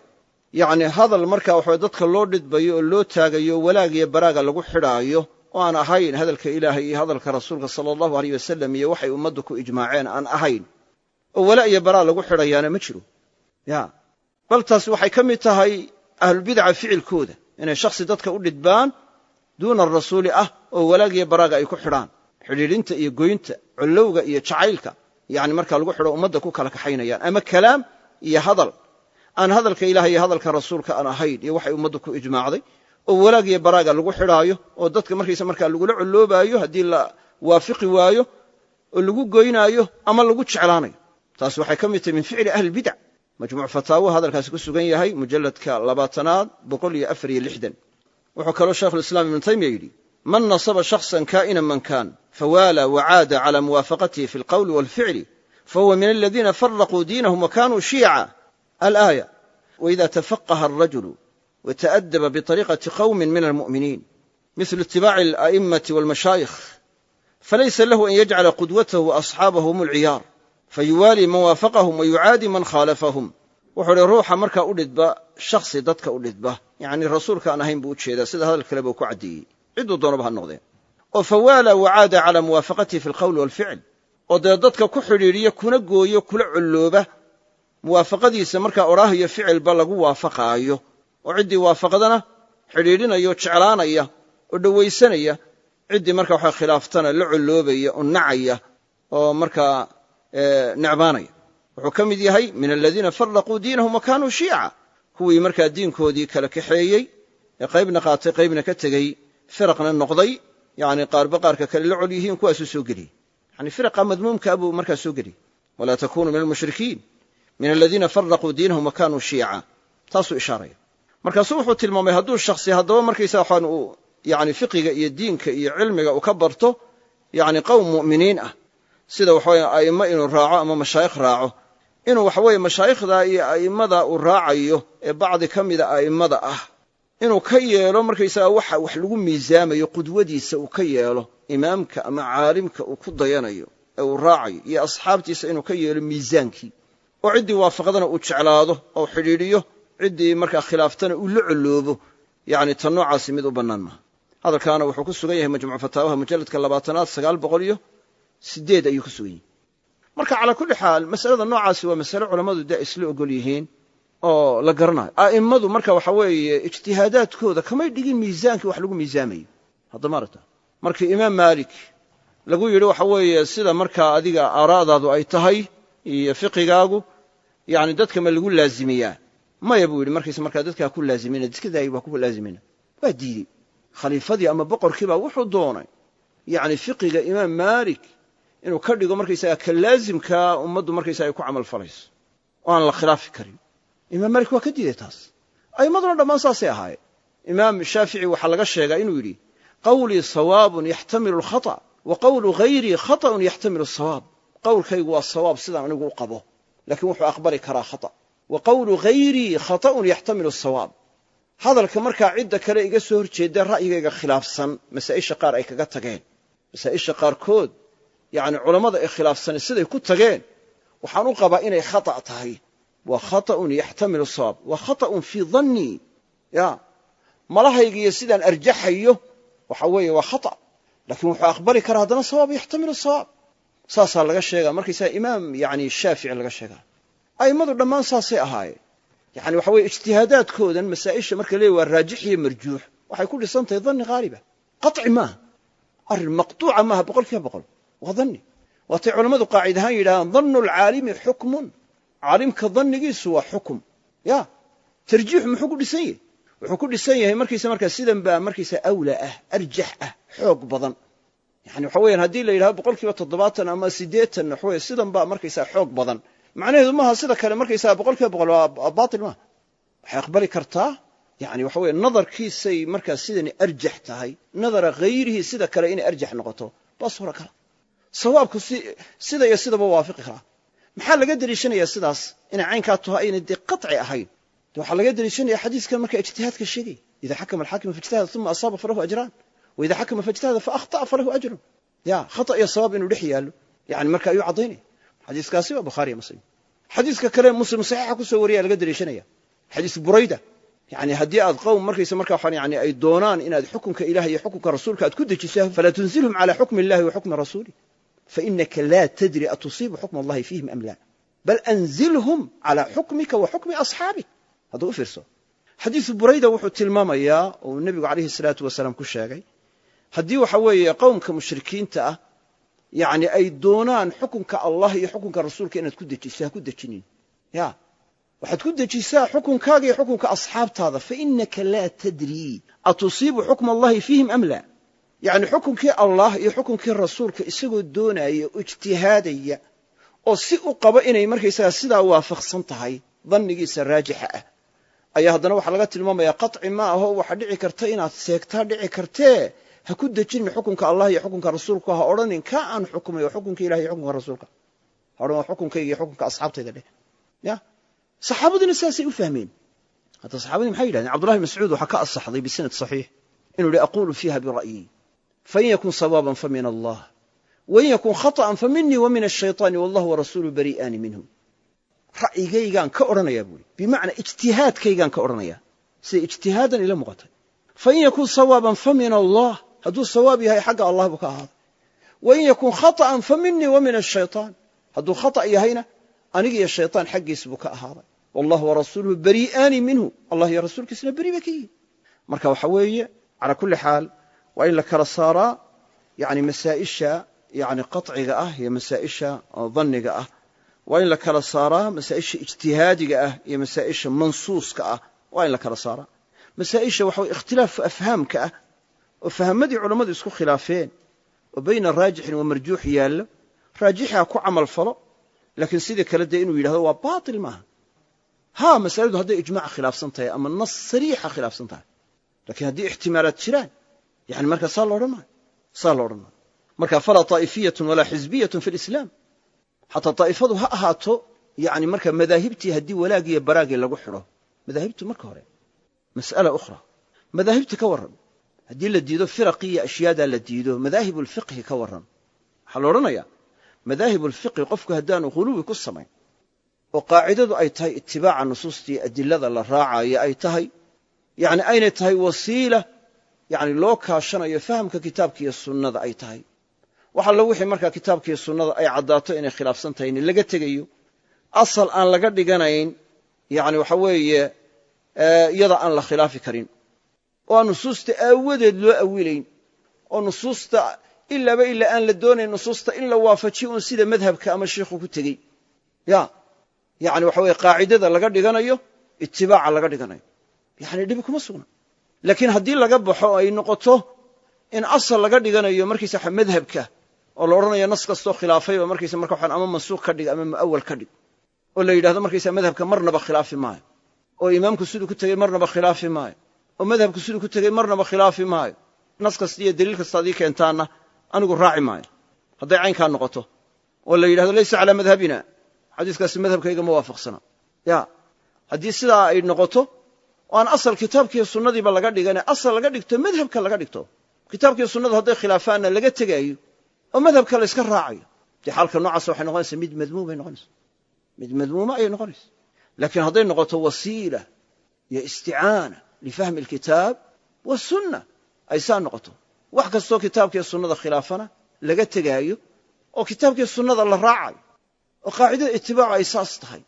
yacni hadal markaa waxawe dadka loo dhidbayo oo loo taagayo walaag iyo baraaga lagu xidhaayo oo aan ahayn hadalka ilaahay iyo hadalka rasuulka sala allahu aleyh wasalam iyo waxay ummaddu ku ijmaaceen aan ahayn oo walaa iyo baraa lagu xidhayaana ma jiro ya bal taasi waxay ka mid tahay ahlulbidaca ficilkooda inay shakhsi dadka u dhidbaan duuna arasuuli ah oo walaag iyo baraaga ay ku xidhaan. Xidhiidhinta iyo goynta collowga iyo jacaylka yani markaa lagu xidho ummadda ku kala kaxaynayaan. Ama kalaam iyo hadal aan hadalka ilahay iyo hadalka rasuulka aan ahayn iyo waxay ummaddu ku ijmaacday oo walaag iyo baraaga lagu xidhaayo oo dadka markaysa markaa lagula colloobaayo haddii la waafiqi waayo oo lagu goynaayo ama lagu jeclaanayo. Taas waxay ka mid tahay min ficli ahli bidac majmuuc fataawo hadalkaasi ku sugan yahay mujalladka labaatanaad boqol iyo afar iyo lixdan. Wuxuu kaloo sheikhulislaam ibnu taymiya yidhi man nasaba shaksan kaa'ina man kaan fawaala wacaada calaa muwaafaqatihi fi alqowli walficli fahuwa min aladiina faraquu diinahum wa shiica. Alaaya waida tafaqaha alrajulu wataأdaba biطariiqati qowmi min almu'miniin mithlu itibaaci ala'immati walmashaayikh falaysa lahu an yajcala qudwatahu wa hum alciyaar fayuwaalii man waafaqahum wayucaadi man khaalafahum. Wuxuu hi ruuxa markaa u dhidba shakhsi dadka u dhidba yacnii rasuulka aan ahayn buu u jeedaa sida hadal kaleba uu ku caddeeyey cidduu doonaba ha noqdeen. Oo fawaala wacaada calaa muwaafaqatihi fi alqowl waalficil oo dee dadka ku xidhiidhiya kuna gooyo kula collooba muwaafaqadiisa markaa odhaahiyo ficilba lagu waafaqaayo. Oo ciddii waafaqdana xidhiidhinaya oo jeclaanaya oo dhowaysanaya ciddii markaa waxa khilaaftana la colloobaya oo nacaya oo markaa necbaanaya. Wuxuu ka mid yahay min aladiina faraquu diinahum wa kaanuu shiica. Kuwii markaa diinkoodii kala kaxeeyey ee qaybna qaatay qaybna ka tegey firaqna noqday yacni qaarba qaarka kale la col yihiin kuwaasuu soo geliyey. Yani firaqa madmuumkaa buu markaa soo geliyey. Walaa takunuu min almushrikiin. Min aladiina faraquu diinahum wa shiica. Taasuu ishaaraya. Markaasuu wuxuu tilmaamay hadduu shaksi haddaba markaysa waxaan uu yani fiqiga iyo diinka iyo cilmiga uu ka barto yani qowm mu'miniin ah sida waxaweye a'immo inuu raaco ama mashaayikh raaco. Inuu waxaweye mashaayikhda iyo a'immada uu raacayo ee bacdi ka mida a'immada ah. Inuu ka yeelo markaysaga waxa wax lagu miisaamayo qudwadiisa uu ka yeelo imaamka ama caalimka uu ku dayanayo ee uu raacayo iyo asxaabtiisa inuu ka yeelo miisaankii. Oo ciddii waafaqdana uu jeclaado oo xidhiidhiyo ciddii markaa khilaaftana uu la coloobo yani tan noocaasi mid u bannaan maaha. Hadalkaana wuxuu ku sugan yahay majmuuc fataawaha mujalladka labaatanaad sagaal boqol iyo sideed ayuu ku sugan yahay. Marka calaa kulli xaal masalada noocaasi waa masale culammadu dee isla ogol yihiin oo la garanayo. A'immadu marka waxa weeye ijtihaadaadkooda kamay dhigin miisaankii wax lagu miisaamayo. Hadda maarata markii imaam maalik lagu yidhi waxa weeye sida markaa adiga aaraadaadu ay tahay iyo fiqigaagu yani dadka ma lagu laazimiyaa maya buu yidhi markayse markaa dadkaa ku laazimina daayay waa ku laazimina. Waa diidey. Khaliifadii ama boqorkii baa wuxuu doonay. Yani fiqiga imaam maalik inuu ka dhigo markaysaga ka laazimkaa ummaddu markaysaga ay ku camal falayso. Oo aan la khilaafi karin. Imaam maalik waa ka diiday taas. A'immaduna dhammaan saasay ahaayeen. Imaam shaafici waxaa laga sheegaa inuu yidhi qawlii sawaabun yaxtamilu alkhata wa qawlu hayrii khata'un yaxtamilu asawaab qowlkaygu waa sawaab sidaan anigu u qabo lakiin wuxuu aqbali karaa khata. Wa qawlu hayrii khata'un yaxtamilu asawaab hadalka markaa cidda kale iga soo horjeeda ra'yigayga khilaafsan masaa'isha qaar ay kaga tageen. Masaa'isha qaarkood yani culammada ay khilaafsani siday ku tageen waxaan u qabaa inay khata' tahay. Waa khata'un yaxtamilu sawaab. Waa khata'un fii dannii ya. Malahaygiiyo sidaan arjaxayo waxa weeye waa khata' lakiin wuxuu aqbali karaa haddana sawaab yaxtamilu sawaab. Saasaa laga sheegaa. Markaysaa imaam yani shaafici laga sheegaa. A'immadu dhammaan saasay ahaayeen. Yani waxa weye ijtihaadaadkoodan masaa'isha marka leey waa raajix iyo marjuux. Waxay ku dhisan tahay danni haaliba qaطci maaha. Arrin maqtuuca maaha boqol kiiba boqol waa danni waatay culammadu qaacid ahaan yidhahdaan dannu lcaalimi xukmun. Caalimka dannigiisu waa xukum. Ya tarjiix muxuu ku dhisan yahay? Wuxuu ku dhisan yahay markiisa markaa sidan baa markiisa awla ah arjax ah xoog badan. Yani waxa weyan haddii la yidhahdo boqol kiiba toddobaatan ama siddeetan waxaweye sidan baa markaysaa xoog badan. Macnaheedu maaha sida kale markaysaa boqol kiiba boqol waa baatil maaha. Waxay aqbali kartaa yani waxa weye nadarkiisay markaa sidani arjax tahay nadara hayrihi sida kale inay arjax noqoto sawaabku sida iyo sidaba waafiqi karaa. Maxaa laga deliishanayaa sidaas? Inay caynkaa taho aynay dee qaطci ahayn. De waxaa laga deliishanaya xadiiskan marka ijtihaadka sheegay. Ida xakama alxaakimu faijtahada uma asaaba falahu ajraan. Wa ida xakama faijtahada faahطa'a falahu ajrun. Ya khata iyo sawaab inuu dhex yaallo. Yani marka ayuu caddaynaya. Xadiiskaasi waa bukhaariya muslim. Xadiiska kale muslim saxiixa ku soo wariya laga deliishanaya. Xadiis burayda. Yani haddii aad qowm markaysa marka waxaan yani ay doonaan inaad xukunka ilaah iyo xukunka rasuulka aad ku dejiso falaa tunzilhum cala xukmi illahi wa xukmi rasuulih laa tadri atusiibu xukma allahi fiihim am la bal anzilhum cala xukmika wa xukmi asxaabik hadduu u fiirso xadiisu burayda wuxuu tilmaamayaa oo nebigu calayhi salaatu wasalaam ku sheegay haddii waxa weeye qowmka mushrikiinta ah yani ay doonaan xukunka allah iyo xukunka rasuulka inaad ku dejiso ha ku dejinin ya waxaad ku dejisaa xukunkaaga iyo xukunka asxaabtaada fainaka laa tadrii atusiibu xukma allahi fiihim am la yani xukunkii allah iyo xukunkii rasuulka isagoo doonaya oo ijtihaadaya oo si u qabo inay markaysaga sidaa waafaqsan tahay dannigiisa raajixa ah. Ayaa haddana waxaa laga tilmaamaya qaطci ma aho waxaa dhici karta inaad seegtaa dhici kartee ha ku dejinin xukunka allah iyo xukunka rasuulka ha odhanin ka aan xukumay oo xukunka ilah iyo xukunka rasuulka. Ha odhan waa xukunka asxaabtayda dheh. Ya? Saxaabaduna sidaasay u fahmeen. Hadda saxabadii maxay yidhahdeen? Cabdullahi mascuud waxaa ka asaxday bisanad saxiix. Inuu yihi aqulu fiiha bira'yi fain yakun sawaaban famin allah wain yakun khaطأan faminii wa min الshayطaani wallah warasuulu bari'aani minhu ra'yigaygaan ka odhanaya buuri bimacnaa ijtihaadkaygaan ka odhanaya siday ijtihaadan ila muuqatay fain yakun sawaaban famin allah hadduu sawaab yahay xagga allah buu ka ahaaday wain yakun khaطأan faminii wa min الshayطaan hadduu khaطأ yahayna aniga iyo shayطaan xaggiis buu ka ahaaday wallah warasuuluhu bari'aani minhu allah iyo rasuulkiisna beri bay ka yihin marka waxa weeye calaa kulli xaal waa in la kala saaraa yani masaa'isha yani qaطciga ah iyo masaa'isha danniga ah. Waa in la kala saaraa masaa'isha ijtihaadiga ah iyo masaa'isha mansuuska ah waa in la kala saaraa masaa'isha waxa weye ikhtilaafu afhaamka ah oo fahmadii culammadu isku khilaafeen oo bayna raajixin wa marjuux yaallo. Raajixi ha ku camal falo laakiin sidii kale dee inuu yidhahdo waa baatil maaha. Haa masaladu hadday ijmac khilaafsan tahay ama nas sariixa khilaafsan tahay lakiin haddii ixtimaalaad jiraan yani marka saa lo odhan maayo saa lo odhan maayo marka falaa taa'ifiyatun walaa xisbiyatun fi lislaam xataa taa'ifadu ha ahaato yani marka madaahibtii haddii walaagii iyo baraagii lagu xidho madaahibtu marka hore mas'ala ukhra madaahibti ka warran haddii la diido firaqii iyo ashyaadaa la diido madaahibu lfiqhi ka warran waxaa la odhanayaa madaahibu lfiqhi qofku haddaanu huluwi ku samayn oo qaacidadu ay tahay itibaaca nusuustii adilada la raacayo ay yani loo kaashanayo fahamka kitaabka iyo sunnada ay tahay. Wax allo wixii markaa kitaabkiiyo sunnada ay caddaato inay khilaafsan tahay in laga tegayo. Asal aan laga dhiganayn yani waxa weeye iyada aan la khilaafi karin. Oo nusuusta aawadeed loo awilayn. Oo nusuusta ilaaba ilaa aan la doonayn nusuusta in la waafajiyo uun sida madhabka ama shiikhu ku tegey. Ya yani waxa weye qaacidada laga dhiganayo itibaaca laga dhiganayo. Yani dhibi kuma sugna laakiin haddii laga baxo ay noqoto in asal laga dhiganayo markiisa madhabka oo la odhanayo nas kastoo khilaafayba markiisa marka waxaan ama mansuuq ka dhig ama mu'awal ka dhig oo la yidhahdo markaysa madhabka marnaba khilaafi maayo. Oo imaamku siduu ku tegey marnaba khilaafi maayo. Oo madhabku siduu ku tegey marnaba khilaafi maayo. Nas kasta iyo daliil kasta adii keentaanna anigu raaci maayo. Hadday caynkaa noqoto oo la yidhahdo laysa calaa madhabina. Xadiiskaasi madhabkayga ma waafaqsana. Ya haddii sidaa ay noqoto oo aan asal kitaabkiiyo sunnadiiba laga dhigane asal laga dhigto madhabka laga dhigto. Kitaabkiiyo sunnadu hadday khilaafaanna laga tegaayo oo madhabka la yska raacayo dee xaalka noocaas waxay noqonaysaa mid madmuumay noqonaysa mid madmuuma ayay noqonaysa laakiin hadday noqoto wasiila iyo isticaana lifahmi alkitaab wasunna ay saa noqoto. Wax kastoo kitaabkiiyo sunnada khilaafana laga tegaayo oo kitaabkiiyo sunnada la raacayo oo qaacidada itibaacu ay saas tahay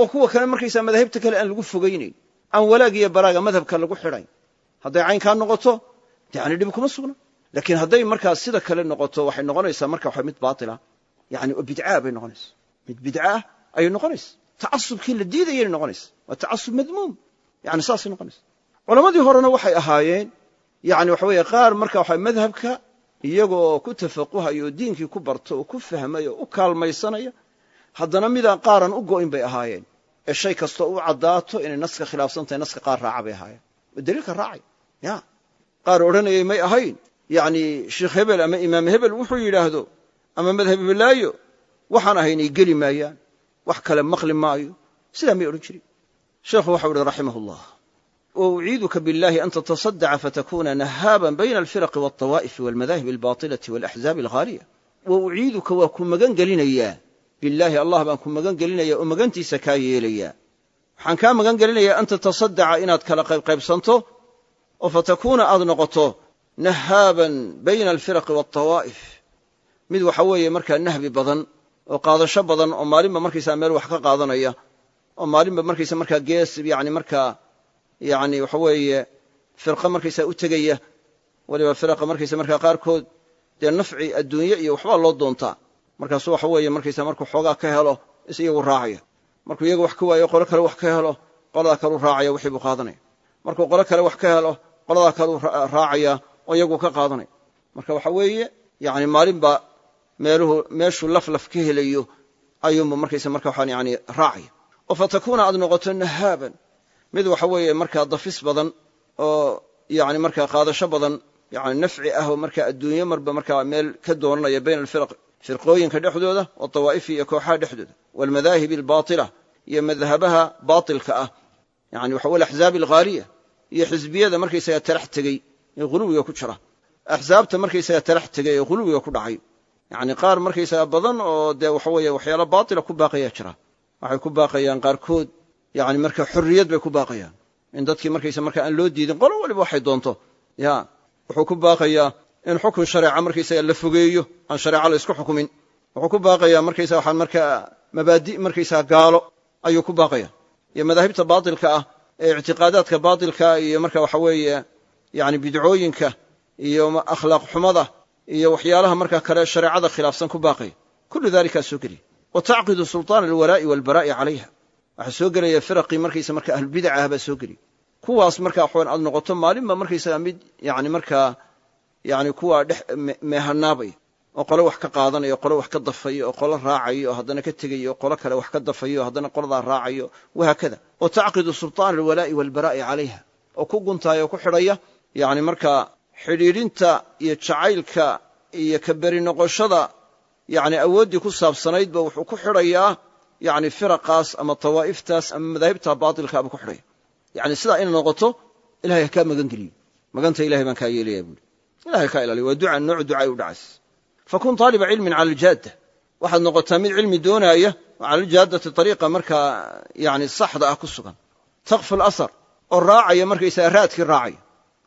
oo kuwa kale markaysaa madaahibta kale aan lagu fogaynayn aan walaag iyo baraaga madhabka lagu xidhayn hadday caynkaa noqoto dee ani dhib kuma sugna. Laakiin hadday markaa sida kale noqoto waxay noqonaysaa marka mid baatila. Yani oo bidcaa bay noqonaysa. Mid bidcaah ayay noqonaysa. Tacasubkii la diidayay noqonaysa. Waa tacasub madmuum. Yani saasay noqonaysa. Culammadii horena waxay ahaayeen yani waxa weeye qaar marka waxa madhabka iyagoo ku tafaquhaya oo diinkii ku barto oo ku fahmaya oo u kaalmaysanaya haddana midaan qaaran u go'in bay ahaayeen ee shay kastoo u caddaato inay naska khilaafsan tahay naska qaar raaca bay ahaayeen oo daliilka raacay ya qaar odhanayay may ahayn yani sheikh hebel ama imaam hebel wuxuu yidhaahdo ama madhab hebelaayo waxaan ahaynay geli maayaan wax kale maqli maayo sidaa may odhan jirin sheekhu waxau uhi raximah ullah wauciiduka biاllahi an tatasadaca fatakuna nahaaban bayna alfiraqi wاlطawaa'ifi walmadahib albaطilati walaxzaabi alghaaliya wa uciiduka bilaahi allah baan ku magan gelinaya oo magantiisa kaa yeelayaa waxaan kaa magan gelinayaa an tatasadaca inaad kala qaybqaybsanto oo fatakuuna aad noqoto nahaaban bayna alfiraqi waaltawaa'if mid waxa weeye markaa nahbi badan oo qaadasho badan oo maalinba markaysaa meel wax ka qaadanaya oo maalinba markaysa markaa gees yani markaa yani waxa weeye firqa markaysaa u tegaya waliba firaqa markaysa markaa qaarkood dee nafci adduunye iyo waxbaa loo doontaa markaasu waxa weeye markaysa markuu xoogaa ka helo is iyagu raacaya markuu iyaga wax ka waayo qolo kale wax ka helo qoladaa kaleu raacaya wixii buu qaadanaya. Markuu qolo kale wax ka helo qoladaa kaleu raacaya oo iyagu ka qaadanaya. Marka waxa weeye yani maalinba meeluhu meeshuu laflaf ka helayo ayuunba markaysa marka waxaan yani raacaya oo fatakuuna aad noqoto nahaaban mid waxa weeye markaa dafis badan oo yani markaa qaadasho badan yani nafci ah oo markaa adduunye marba markaa meel ka doonanaya bayna alfiraq firqooyinka dhexdooda waawaa'ifi iyo kooxaha dhexdooda waalmadaahibi albaatila iyo madhabaha baatilka ah yani waxa weye alghaaliya iyo xisbiyada markaysaga talax tegey ee huluwiga ku jira. Axsaabta markaysaga talax tegey ee huluwiga ku dhacay yani qaar markaysaga badan oo dee waxa weeye waxyaala baatila ku baaqaya jira. Waxay ku baaqayaan qaarkood yani marka xorriyad bay ku baaqayaan. In dadkii markaysa marka aan loo diidin qolo waliba waxay doonto ya wuxuu ku baaqayaa in xukun shareeca markaysaga la fogeeyo aan shareeca la isku xukumin. Wuxuu ku baaqayaa markaysa waxaan markaa mabaadi markaysaga gaalo ayuu ku baaqaya. Iyo madaahibta baatilka ah ee ictiqaadaadka baatilka iyo marka waxa weeye yani bidcooyinka iyo akhlaaq xumada iyo waxyaalaha markaa kale shareecada khilaafsan ku baaqaya. Kullu dalikaa soo geliya wa tacqidu sulطaana alwalaa'i waalbaraa'i calayha waxaa soo gelaya firaqii markaysa marka ahlubidac ah baa soo geliya kuwaas marka waxawan aad noqoto maalinba markaysaga mid yani markaa yani kuwa dhex meehanaabaya oo qole wax ka qaadanayo qole wax ka dafayo oo qolo raacayo oo haddana ka tegayo oo qolo kale wax ka dafayo oo haddana qoladaa raacayo wahaakada oo tacqidu sulطaan alwalaa'i waalbaraa'i calayha. Oo ku guntaaya ku xidhaya yani markaa xidhiidhinta iyo jacaylka iyo ka beri noqoshada yani awooddii ku saabsanaydba wuxuu ku xidhayaa yani firaqaas ama tawaa'iftaas ama madaahibta baatilkaaba ku xidhaya. Yani sidaa inay noqoto ilahay ha kaa magan geliyo. Maganta ilahay baan kaa yeelaya buuri ilahay kaa ilaaliyo waa duca nooc ducay u dhacays fakun taaliba cilmin cala aljaadda. Waxaad noqotaa mid cilmi doonaaya oo cala aljaadati ariiqa markaa yani saxda ah ku sugan. Takfu lasar oo raacaya markaysaga raadkii raacaya.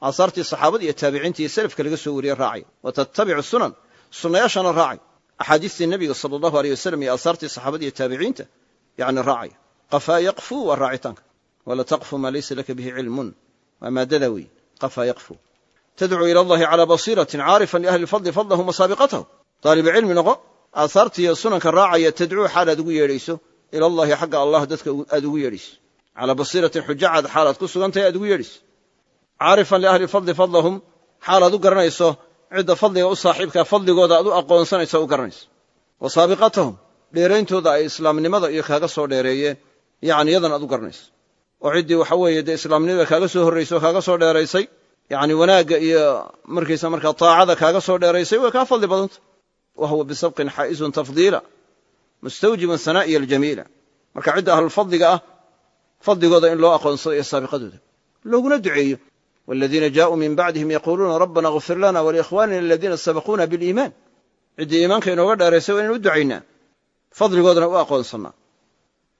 Aasaartii saxaabada iyo taabiciinta iyo selafka laga soo wariyey raacaya. Wa tattabicu sunan sunnayaashana raacay axaadiistii nebiga sala allahu aleyh wasalam iyo aasaartii saxaabada iyo taabiciinta yani raacaya. Qafaa yaqfu waa raacitaanka. Wala taqfu maa laysa laka bihi cilmun. Waa maadada wey qafaa yaqfu tadcuu ila allahi calaa basiiratin caarifan liahli lfadli fadlahum wa saabiqatahum daalibu cilmi noqo aahaartiiyo sunanka raacaya tadcuu xaal aad ugu yeedhayso ila allahi xagga allah dadka aad ugu yeedhayso calaa basiiratin xujacad xaal aad ku sugan tahay aad ugu yeedhayso caarifan liahli fadli fadlahum xaal aad u garanayso cidda fadliga u saaxiibkaa fadligooda aad u aqoonsanayso u garanayso wa saabiqatahum dheerayntooda ay islaamnimada iyo kaaga soo dheereeyeen yani yadan aad u garanayso oo ciddii waxa weeye soo horraysay soo dheeraysay yani wanaagga iyo markaysa markaa taacada kaaga soo dheeraysay way kaa fadli badanta. Wa bisabqin xaa'izun tafdiila mustawjiban sanaa'iya aljamiila. Marka cidda ahlulfadliga ah fadligooda in loo aqoonsado iyo saabiqadooda. Looguna duceeyo waladiina jaaءuu min bacdihim yaquuluuna rabbana kfir lana waliikhwanina aladiina sabaquuna biliimaan ciddii iimaanka inooga dheeraysay waa inaynu u ducaynaa. Fadligoodana u aqoonsannaa.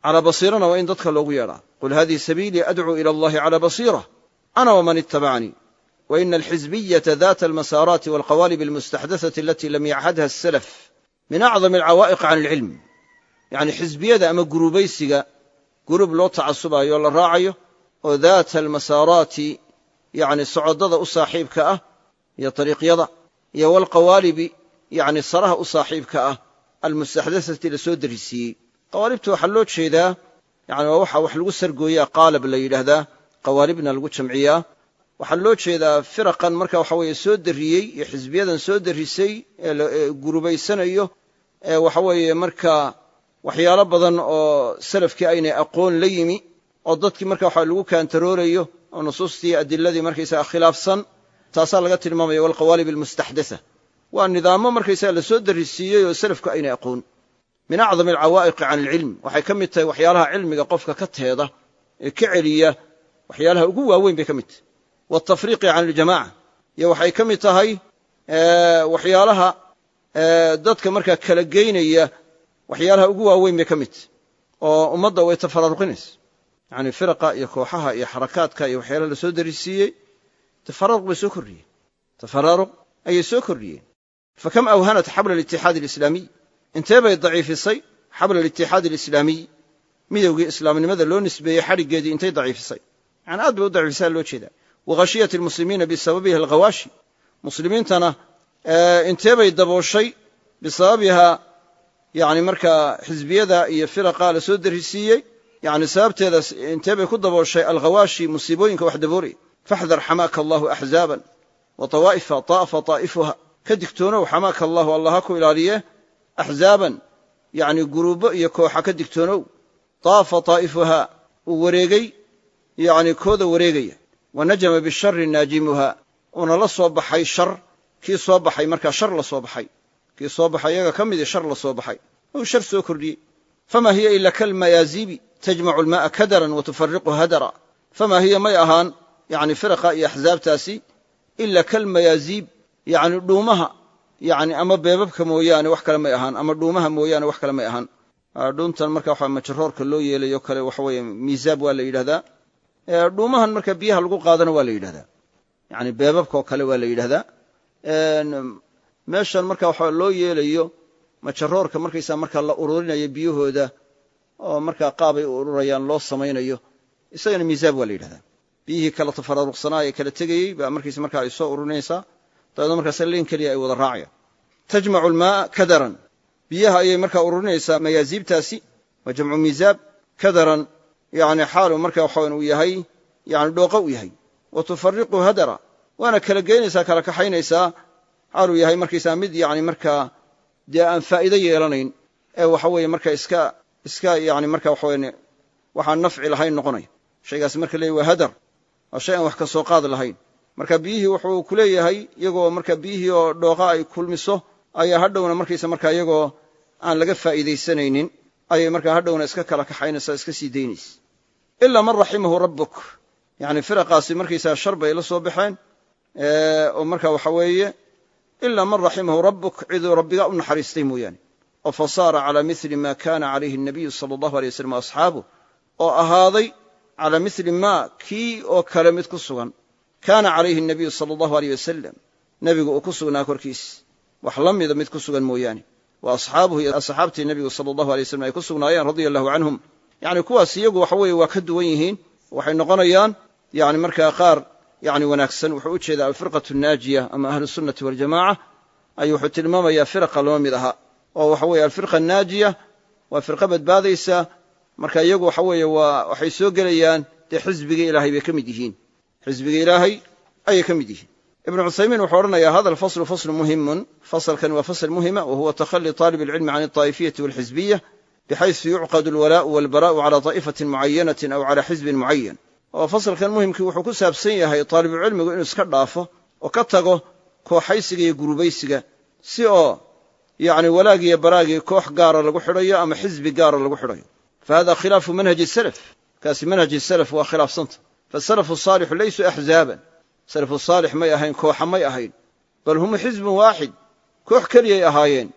Calaa basiirana waa in dadka loogu yeedhaa. Qul hadihi sabiilii adcuu ila allahi calaa basiira. Ana waman ittabacanii waina alxizbiyata data almasaaraati walqawaalib almustaxdaثati alati lam yachadha asalaf min acdam alcawaa'iq can alcilm yani xisbiyada ama gurubaysiga gurub loo tacasubayo la raacayo oo daata almasaaraati yani socodada u saaxiibka ah iyo ariiqyada iyo walqawaalibi yani saraha u saaxiibka ah almustaxdaثati la soo darisiiyey qawaalibta waxaa loo jeedaa yani waa waxa wax lagu sargooyaa qaalab la yidhaahdaa qawaalibna lagu jamciyaa waxaa loo jeedaa firaqan marka waxa weeye soo darriyey iyo xisbiyadan soo darrisay ee gurubaysanayo ee waxa weeye markaa waxyaalo badan oo salafkii aynay aqoon la yimi oo dadkii marka waxa lagu kaantaroorayo oo nusuustii adiladii markaysaga khilaafsan taasaa laga tilmaamaya walqawaalib almustaxdatha waa nidaamo markaysaga la soo oo salafku aynay aqoon. Min acdam alcawaa'iqi can alcilm waxay ka mid tahay waxyaalaha cilmiga qofka ka teeda ee ka celiya waxyaalaha ugu waaweyn bay ka mid tahay waltafriiqi can aljamaca iyo waxay ka mid tahay waxyaalaha dadka markaa kala geynaya waxyaalaha ugu waaweyn bay ka mid tahay oo ummadda way tafaraaruqinaysa yani firaqa iyo kooxaha iyo xarakaadka iyo waxyaalaha la soo darisiiyey tafaraaruq bay soo kordhiyeen. Tafaraaruq ayay soo kordhiyeen. Fakam awhanat xabla alitixaadi alislaamiy intee bay daciifisay xabla alitixaadi alislaamiy midowgii islaamnimada loo nisbeeyey xadhiggeedii intay daciifisay. Yani bay u daciifisaa loo jeedaa wakhashiyat almuslimiina bisababiha alkhawaashi muslimiintana intee bay dabooshay bisababiha yani markaa xisbiyada iyo firaqa la soo darisiiyey yani sababteeda intee bay ku dabooshay alkhawaashi musiibooyinka wax daboolaya faxdar xamaaka allahu axzaaban wa tawaa'ifa ta'afa taa'ifuha ka digtoonow xamaaka allahu allah ha ku ilaaliye axzaaban yani guruubbo iyo kooxa ka digtoonow taafa taa'ifuha uu wa najama bishari naajimuha uuna la soo baxay shar kii soo baxay markaa shar la soo baxay kii soo baxay iyaga ka midii shar la soo baxay ou shar soo kordhiyey fama hiya ila kalmayaazibi tajmacu alma'a kadaran wa tufariqu hadara fama hiya may ahaan yani firaqa iyo axsaabtaasi ila kalmayaaziib yani dhuumaha yani ama beebabka mooyaane wax kale may ahaan ama dhuumaha mooyaane wax kale may ahaan dhuuntan marka waxa majaroorka loo yeelayo kale waxa weeye miisaab waa la yidhahdaa dhuumahan marka biyaha lagu qaadana waa la yidhahdaa. Yani beebabka oo kale waa la yidhahdaa. Meeshan marka waxa loo yeelayo majaroorka markaysaa marka la ururinayo biyahooda oo markaa qaabay u ururayaan loo samaynayo isagana miisaab waa la yidhahdaa. Biyihii kala tafaraaruqsanaa ee kala tegayey baa markiis markaa ay soo ururinaysaa dabeedna markaas leen keliya ay wada raacayaan. Tajmacu almaaa kadaran. Biyaha ayay markaa ururinaysaa mayaaziibtaasi waa jamcu miisaab kadaran yani xaalu marka waxawan uu yahay yani dhooqo u yahay. Wa tufariqu hadara. Waana kala geynaysaa kala kaxaynaysaa. Xaaluu yahay markaysaa mid yani markaa dee aan faa'iido yeelanayn ee waxa weeye marka iska iska yani marka waxaweyn waxaan nafci lahayn noqonaya. Shaygaasi marka leeyahy waa hadar. Waa shay aan wax ka soo qaad lahayn. Marka biyihii wuxuu ku leeyahay iyagoo marka biyihii oo dhooqa ay kulmiso ayaa hadhowna markaysa markaa iyagoo aan laga faa'iidaysanaynin ayay markaa hadhowna iska kala kaxaynaysaa iska sii daynaysa ilaa man raximahu rabbuk. Yani firaqaasi markaysaga shar bay la soo baxeen oo marka waxa weeye ilaa man raximahu rabbuk ciduu rabbigaa u naxariistay mooyaane. Oo fasaara calaa mili ma kaana calayhi nabiyu sala allahu alay waslam asxaabu oo ahaaday calaa mili ma kii oo kale mid ku sugan. Kaana calayhi nabiyu sala allahu aleyh wasalam nebigu uu ku sugnaa korkiis. Wax la mida mid ku sugan mooyaane. Wa asxaabuhu iyo asxaabtii nebigu sala allahu alay waslm ay ku sugnaayeen radia allahu canhum yani kuwaas iyagu waxa weeye waa ka duwan yihiin waxay noqonayaan yani markaa qaar yani wanaagsan wuxuu u jeedaa alfirqatu naajiya ama ahlu sunnati waljamaca ayuu wuxuu tilmaamayaa firaqa lama mid aha oo waxa weeye alfirqa naajiya waa firqa badbaadaysa marka iyagu waxa weeye waa waxay soo gelayaan dee xisbigii ilaahay bay ka mid yihiin xisbiga ilaahay ayay ka mid yihiin ibnu cuthaymiin wuxuu odhanayaa hada alfaslu faslu muhimun fasalkan waa fasl muhima wa huwa takhali طaalib اlcilmi can الطaa'ifiyati wاlxizbiya bxayثu yucqad اlwalaءu wاlbara'u calى طa'ifaةi mucayanaةi aw calى xizbin mucayan oo fasalkan muhimkii wuxuu ku saabsan yahay taalibucilmigu inuu iska dhaafo oo ka tago kooxaysiga iyo gurubaysiga si oo yani walaagiiyo baraagii koox gaara lagu xidhayo ama xizbi gaara lagu xidhayo fahada khilaafu manhaji salaf kaasi manhaji salaf waa khilaafsanta fasalafu saalixu laysuu axzaaban salafu saalix may ahayn kooxa may ahayn bal hum xizbun waaxid koox keliyay ahaayeen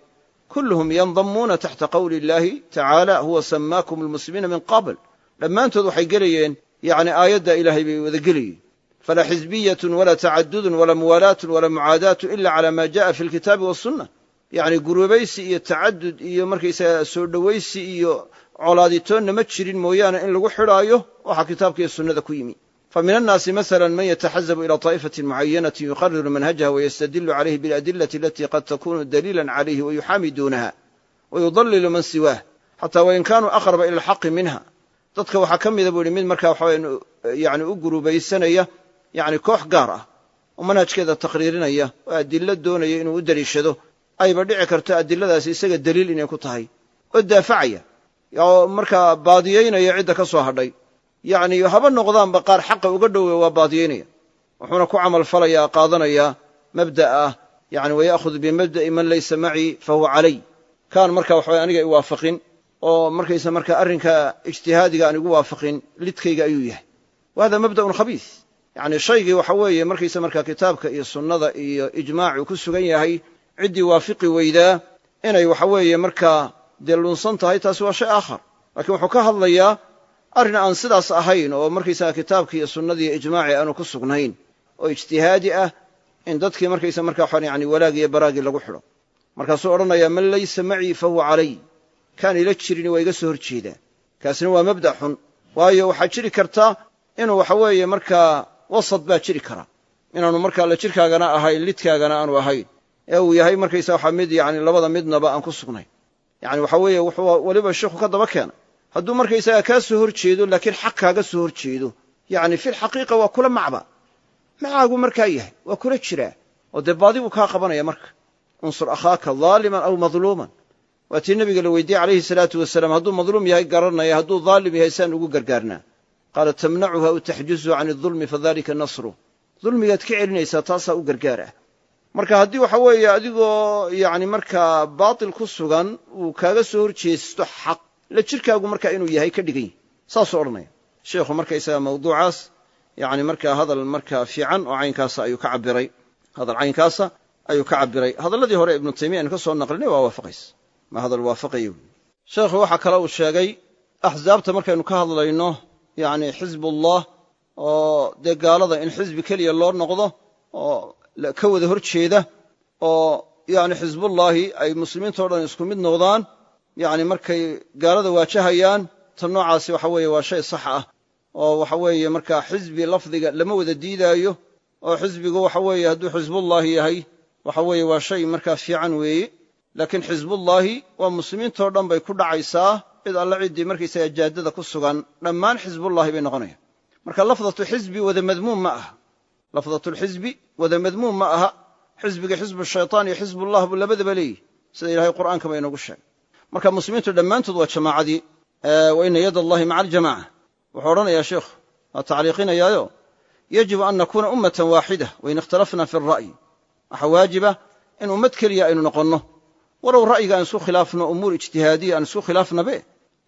kulluhum yandamuuna taxta qowli illahi tacaala huwa samaakum almuslimiina min qabl dhammaantood waxay gelayeen yani aayadda ilaahay bay wada gelayeen falaa xizbiyatun walaa tacadudun walaa muwaalaatun walaa mucaadaatu ila cala ma jaءa fi alkitaabi wasunna yacni gurubaysi iyo tacadud iyo markaysaga soo dhowaysi iyo colaaditoonna ma jirin mooyaane in lagu xidhaayo waxaa kitaabka iyo sunnada ku yimi fa min annaasi masala man yataxazabu ila طaa'ifatin mucayanatin yuqariru manhajaha wayastadilu calayhi biاladilati alatii qad takunu daliila calayhi wayuxaamiduunaha wayudalilu man siwaah xataa wain kanuu aqraba ila alxaqi minha dadka waxaa ka mida buu yihi mid markaa waxawa yani u gurubaysanaya yani koox gaar ah oo manhajkeeda taqriirinaya oo adilo doonaya inuu u deliishado ayba dhici karto adiladaasi isaga deliil inay ku tahay oo daafacaya oo baadiyaynaya cidda ka hadhay yacni haba noqdaanba qaar xaqa uga dhowe waa baadiyaynaya wuxuuna ku camal falayaa qaadanayaa mabda' ah yani waya'hudu bimabda'i man laysa macii fahuwa calay. Kaan marka waxaway aniga i waafaqin oo markaysa marka arrinka ijtihaadiga aan igu waafaqin lidkayga ayuu yahay. Wa hada mabda'un khabiis. Yacni shaygii waxa weeye markaysa marka kitaabka iyo sunnada iyo ijmaacu ku sugan yahay ciddii waafiqi weydaa inay waxa weeye markaa dee lunsan tahay taasi waa shay aakhar. Laakiin wuxuu ka hadlayaa arrin aan sidaas ahayn oo markaysaga kitaabkii iyo sunnadii ijmaacii aanu ku sugnayn oo ijtihaadi ah in dadkii markaysa marka waxaan yani walaagi iyo baraagii lagu xidho. Markaasuu odhanayaa man laysa macii fahuwa calay? Kaan ila jirini waa iga soo hor jeedaa. Kaasina waa mabda' xun. Waayo waxaa jiri karta inuu waxa weeye markaa wasad baa jiri kara. Inaanu markaa la jirkaagana ahayn lidkaagana aanu ahayn. Ee uu yahay markaysa waxa mid yani labada midnaba aan ku sugnayn. Yani waxa weeye wuxuu weliba sheikhu ka daba keenay hadduu markaysaga kaa soo hor jeedo laakiin xaq kaaga soo hor jeedo. Yani fi lxaqiiqa waa kula macba. Macaagu markaa yahay waa kula jiraa. Oo dee baadi buu kaa qabanaya marka. Unsur akhaaka daaliman aw madluuman. Waa tii nabiga la weydiiyey calayhi salaatu wasalaam hadduu madluum yahay garanaya. Hadduu daalim yahay saan ugu gargaarnaa. Qaala tamnacuhu aw taxjuzuhu can adulmi fadalika nasru. Dulmigaad ka celinaysaa taasaa u gargaar ah marka haddii waxa weeye adigoo yani markaa baatil ku sugan uu kaaga soo hor jeesto xaq la jirkaagu marka inuu yahay ka dhigan yahy saasuu odhanaya. Sheikhu markaysaga mawduucaas yani markaa hadal markaa fiican oo caynkaasa ayuu ka cabiray hadal caynkaasa ayuu ka cabiray hadalladii hore ibnu taymiya aynu ka soo naqlinay waa waafaqaysa. Ma hadal waafaqaya wy sheekhu waxaa kale uu sheegay axsaabta markaynu ka hadlayno yani xizbullah oo dee gaalada in xisbi keliya loo noqdo oo ka wada hor jeeda oo yani xisbullaahi ay muslimiinta o dhan isku mid noqdaan yani markay gaalada waajahayaan tan noocaasi waxa weeye waa shay sax ah. Oo waxa weeye markaa xisbi lafdiga lama wada diidaayo. Oo xisbigu waxa weeye hadduu xisbullaahi yahay waxa weeye waa shay markaa fiican weeye. Laakiin xisbullaahi waa muslimiintao dhan bay ku dhacaysaa cid alle ciddii markaysaga jaadada ku sugan dhammaan xisbullaahi bay noqonayaan. Marka lafdatu xisbi wada madmuum ma aha. Lafdatulxisbi wada madmuum ma aha. Xisbiga xisbu shaytaan iyo xisbullah buu labadaba leeyihi sida ilahay qur'aankaba inoogu sheegay marka muslimiintu dhammaantood waa jamaacadii wa ina yad allahi maca aljamaca wuxuu odhanayaa sheikhu waa tacliiqinayaayo. Yajibu an nakuuna ummatan waaxida wain ikhtalafna fi alra'yi waxaa waajiba in ummad keliya aynu noqonno. Walow ra'yiga aan isku khilaafno umuur ijtihaadiya aan isku khilaafnabe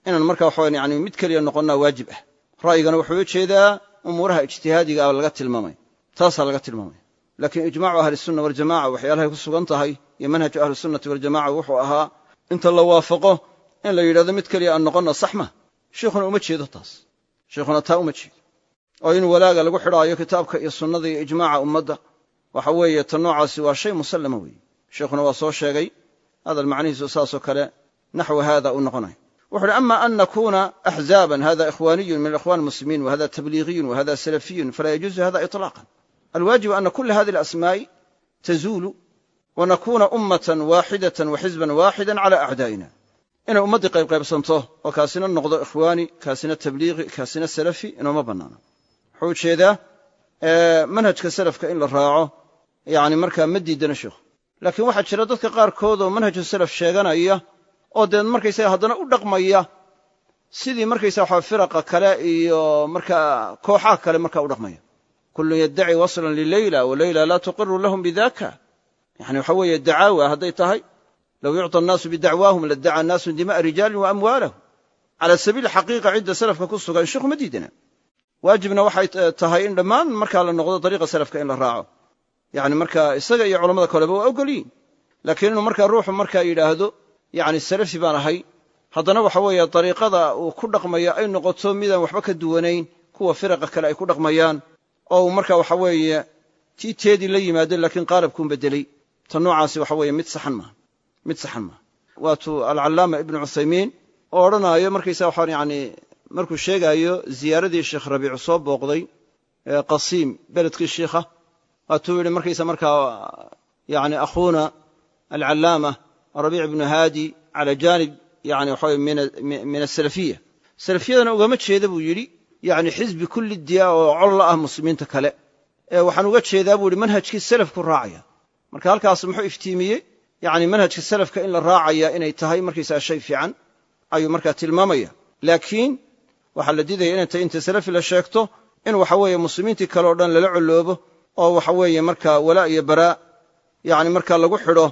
inaan marka waxawan yani mid keliya noqonnaa waajib ah. Ra'yigana wuxuu u umuuraha ijtihaadiga ah laga tilmaamay. Taasaa laga tilmaamaya laakiin ijmaacu ahlisunna waljamaca waxyaalahay ku sugan tahay iyo manhaju ahlisunnati waljamaca wuxuu ahaa inta la waafaqo in la yidhahdo mid keliya aan noqonna sax ma sheikhuna uma jeedo taas. Sheikhuna taa uma jeedo. Oo in walaaga lagu xidhaayo kitaabka iyo sunnada iyo ijmaaca ummadda. Waxa weeye ta noocaasi waa shay musallama weeye. Sheikhuna waa soo sheegay hadal macnihiisu saasoo kale naxwu haada uu noqonayo wuxu uhi ama an nakuuna axzaaban hada ikhwaaniyun min alikhwan muslimiin wahada tabliighiyun wahada salafiyun falaa yajuuzu hada iطlaaqan alwaajibu ana kula hadi alasmaa'i tazuulu wa nakuuna ummatan waaxidatan wa xizban waaxidan cala acdaa'ina. Inay ummaddii qaybqaybsanto oo kaasina noqdo ikhwaani kaasina tabliiqi kaasina salafi inooma bannaano. Wuxuu u jeedaa manhajka salafka in la raaco yani markaa ma diidana sheikhu laakiin waxaa jira dadka qaarkood oo manhaju salaf sheeganaya oo dee markaysaga haddana u dhaqmaya sidii markaysa waxa firaqa kale iyo markaa kooxaha kale markaa u dhaqmaya. Kullun yaddaci waslan lileyla waleyla laa tuqiru lahum bidaka yani waxa weeye dacaawa hadday tahay low yucطa annaasu bidacwaahum laddaca annaasu dima'a rijaalin wa amwaalahum. Cala sabiili xaqiiqa cidda salafka ku sugan sheikhu ma diidana waajibna waxay tahay in dhammaan markaa la noqdo dariiqa salafka in la raaco. Yani markaa isaga iyo culamada kaleba waa ogolyiin laakiin inuu markaa ruuxu markaa yidhaahdo yani salafi baan ahay haddana waxa weeye dariiqada uu ku dhaqmayo ay noqoto midaan waxba ka duwanayn kuwa firaqa kale ay ku dhaqmayaan oo uu marka waxa weeye tii teedii ta noocaasi waxa weeye mid saxan maaha mid saxan maaha. Waatuu alcallaama ibnu cuthaymiin oo odhanaayo markaysa waxaan yani markuu sheegaayo ziyaaradii sheekh rabiicu soo booqday qasiim beledkii shiikha waatuu yidhi markaysa markaa yani akhuuna alcallaama rabiic ibnu haadi cala janib yani waxa min asalafiya salafiyadana ugama jeeda buu yidhi yani xisbi kulli diya oo col la ah muslimiinta kale. Ee waxaan uga jeedaa buu yihi manhajkii salafku raacaya marka halkaas muxuu iftiimiyey? Yani manhajka salafka in la raacaya inay tahay markaysaa shay fiican ayuu markaa tilmaamaya. Laakiin waxaa la diidaya inay tahay inta salafi la sheegto in waxa weeye muslimiintii kale o dhan lala coloobo oo waxa weeye markaa walaa iyo baraa yani markaa lagu xidho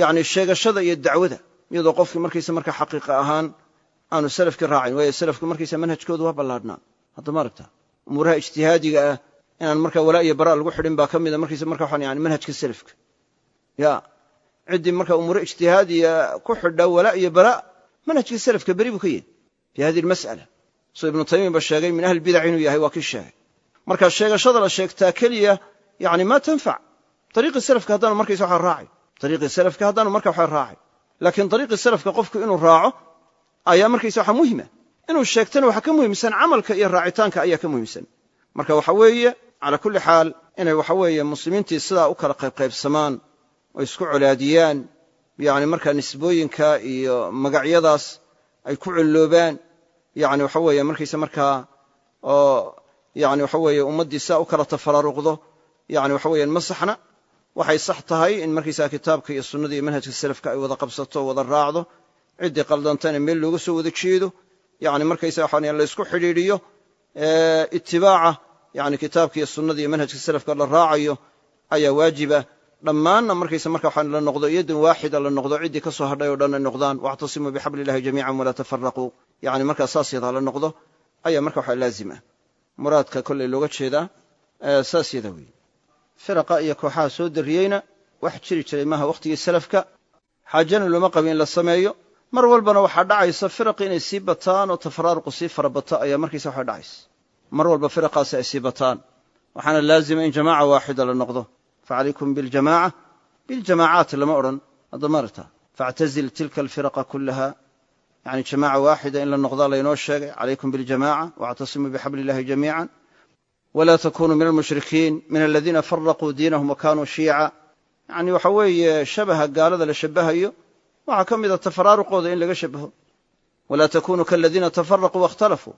yani sheegashada iyo dacwada iyadoo qofkii markaysa markaa xaqiiqa ahaan aanu salafkii raacayn waayo salafku markaysa manhajkoodu waa ballaadhnaa hadda ma aragta? Umuuraha ijtihaadiga ah inaan markaa walaa iyo bara lagu xidhin baa ka mida markaysa marka waxaan yani manhajka salafka ya ciddii marka umuure ijtihaadiya ku xidha walaa iyo bara manhajka salafka beri buu ka yahy fi hadihi almas'ala soo ibnu taymiya ba sheegay min ahli bidac inuu yahay waa kii sheegay. Marka sheegashada la sheegtaa keliya yani ma tanfac ariiqii salafka haddaanu markaysa waxa raacay. Ariiqii salafka haddaanu marka waxa raacay. Laakiin ariiqii salafka qofku inuu raaco ayaa markaysa waxa muhima. Inuu sheegtana waxa ka muhiimsan camalka iyo raacitaanka ayaa ka muhiimsan marka waxa weeye calaa kulli xaal inay waxa weeye muslimiintii sidaa u kala qaybqaybsamaan oo isku colaadiyaan yani markaa nisbooyinka iyo magacyadaas ay ku culloobaan yani waxa weeye markaysa markaa oo yani waxa weeye ummaddii sidaa u kala tafaraaruqdo yani waxa weeyaan ma saxna. Waxay sax tahay in markaysaa kitaabka iyo sunnada iyo manhajka salafka ay wada qabsato wada raacdo ciddii qaldantana meel looga soo wada jeedo. Yani markaysa waxaan laysku xidhiidhiyo itibaaca yani kitaabka iyo sunnada iyo manhajka salafka la raacayo ayaa waajiba dhammaanna markaysa marka waxaan la noqdo iyadan waaxida la noqdo ciddii ka soo hadhay oo dhan ay noqdaan waactasimuu bixabli illahi jamiican walaa tafaraquu yani markaa saas yadaa la noqdo ayaa marka waxa laazim muraadka kolley looga jeedaa saas yada weeye firaqa iyo kooxaha soo darriyeyna wax jiri jiray maaha wakhtigii salafka. Xaajana looma qabin in la sameeyo. Mar walbana waxaa dhacaysa firaqi inay sii bataan oo tafaraaruqu sii fara bato ayaa markiisa waxa dhacaysa. Mar walba firaqaasi ay sii bataan. Waxaana laazima in jamaaca waaxida la noqdo facalaykum biljamaaca biljamaacaat lama odhan hadda maaragta faactazil tilka alfiraqa kullaha yani jamaaca waaxida in la noqdaa laynoo sheegay calaykum biljamaaca waactasimuu bixabli illahi jamiican wla takunuu min almushrikiin min aladiina faraquu diinahum wa kanuu shiica yani waxa weeye shabaha gaalada la shabahayo waxaa ka mida tafaraaruqooda in laga shabaho walaa takunuu kaladiina tafaraquu waاkhtalafuu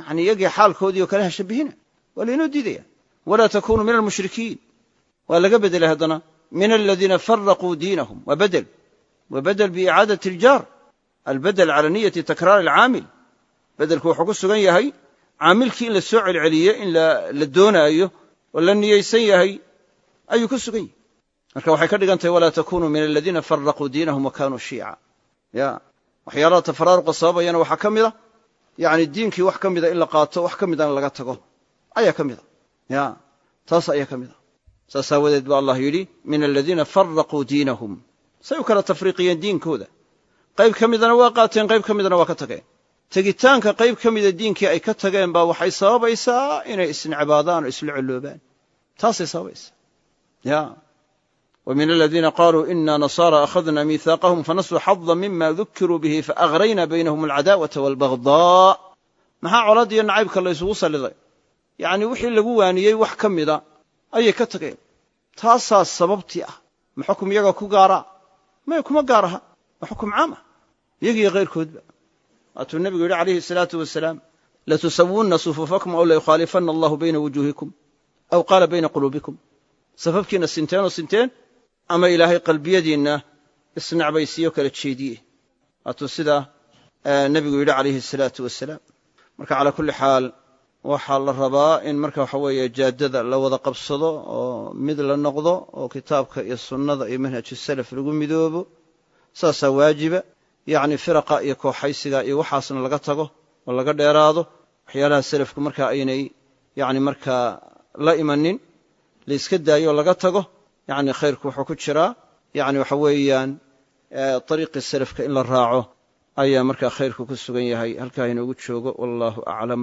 yani iyagii xaalkoodii oo kale ha shabihina waa laynoo diidaya walaa takunuu min almushrikiin waa laga bedelay haddana min aladiina faraquu diinahum waa bedel. Wa bedel biicaadati aljaar albedel cala niyati takraari alcaamil. Bedelku wuxuu ku sugan yahay caamilkii in la soo celceliye in la doonaayo oo la niyeysan yahay ayuu ku sugan yahay. Marka waxay ka dhigan tahay walaa takunuu min aladiina faraquu diinahum wa kanuu shiica. Ya waxyaalaha tafaraaruqa sababayana waxaa ka mid a yacni diinkii wax ka mida in la qaato wax ka midana laga tago. Ayaa ka mid a ya taas ayaa ka mid a saas aawadeed ba allah yidhi min aladiina faraquu diinahum. Say u kala tafriiqiyeen diinkooda. Qayb ka midana waa qaateen qayb ka midana waa ka tageen. Tegitaanka qayb ka mida diinkii ay ka tageen baa waxay sababaysaa inay isnecbaadaan oo isla colloobaan. Taasay sababaysaa. Ya. Wa min aladiina qaluu ina nasaara akhadna miihaaqahum fanasuu xada mima dukiruu bihi faagrayna baynahum alcadaawata walbagdaa maxaa colaaddiyo nacaybka la ysugu salliday yacni wixii lagu waaniyey wax ka mida ayay ka tageen. Taasaa sababtii ah. Ma xukum iyaga ku gaara? Maya kuma gaar aha waa xukum caam ah? Iyagiiyo kayrkoodba waatuu nebigu yidhi calayhi asalaatu wasalaam latusawunna sufuufakum aw layukhaalifanna allahu bayna wujuuhikum aw qaala bayna quluubikum. Safafkiinna sinteen oo sinteen ama ilaahay qalbiyadiinna isnacbaysiiyo kala jeediye waatuu sidaa nebigu yidhi calayhi asalaatu wasalaam marka calaa kulli xaal waxaa la rabaa in marka waxa weeye jaadada la wada qabsado oo mid la noqdo oo kitaabka iyo sunnada iyo manhaju salaf lagu midoobo saasaa waajiba. Yacni firaqa iyo kooxaysiga iyo waxaasna laga tago oo laga dheeraado waxyaalaha salafku markaa aynay yacni markaa la imanin la iska daayo oo laga tago yacni khayrku wuxuu ku jiraa. Yacni waxa weeyaan ariiqii salafka in la raaco ayaa markaa khayrku ku sugan yahay. Halkaa inoogu joogo wallahu aclam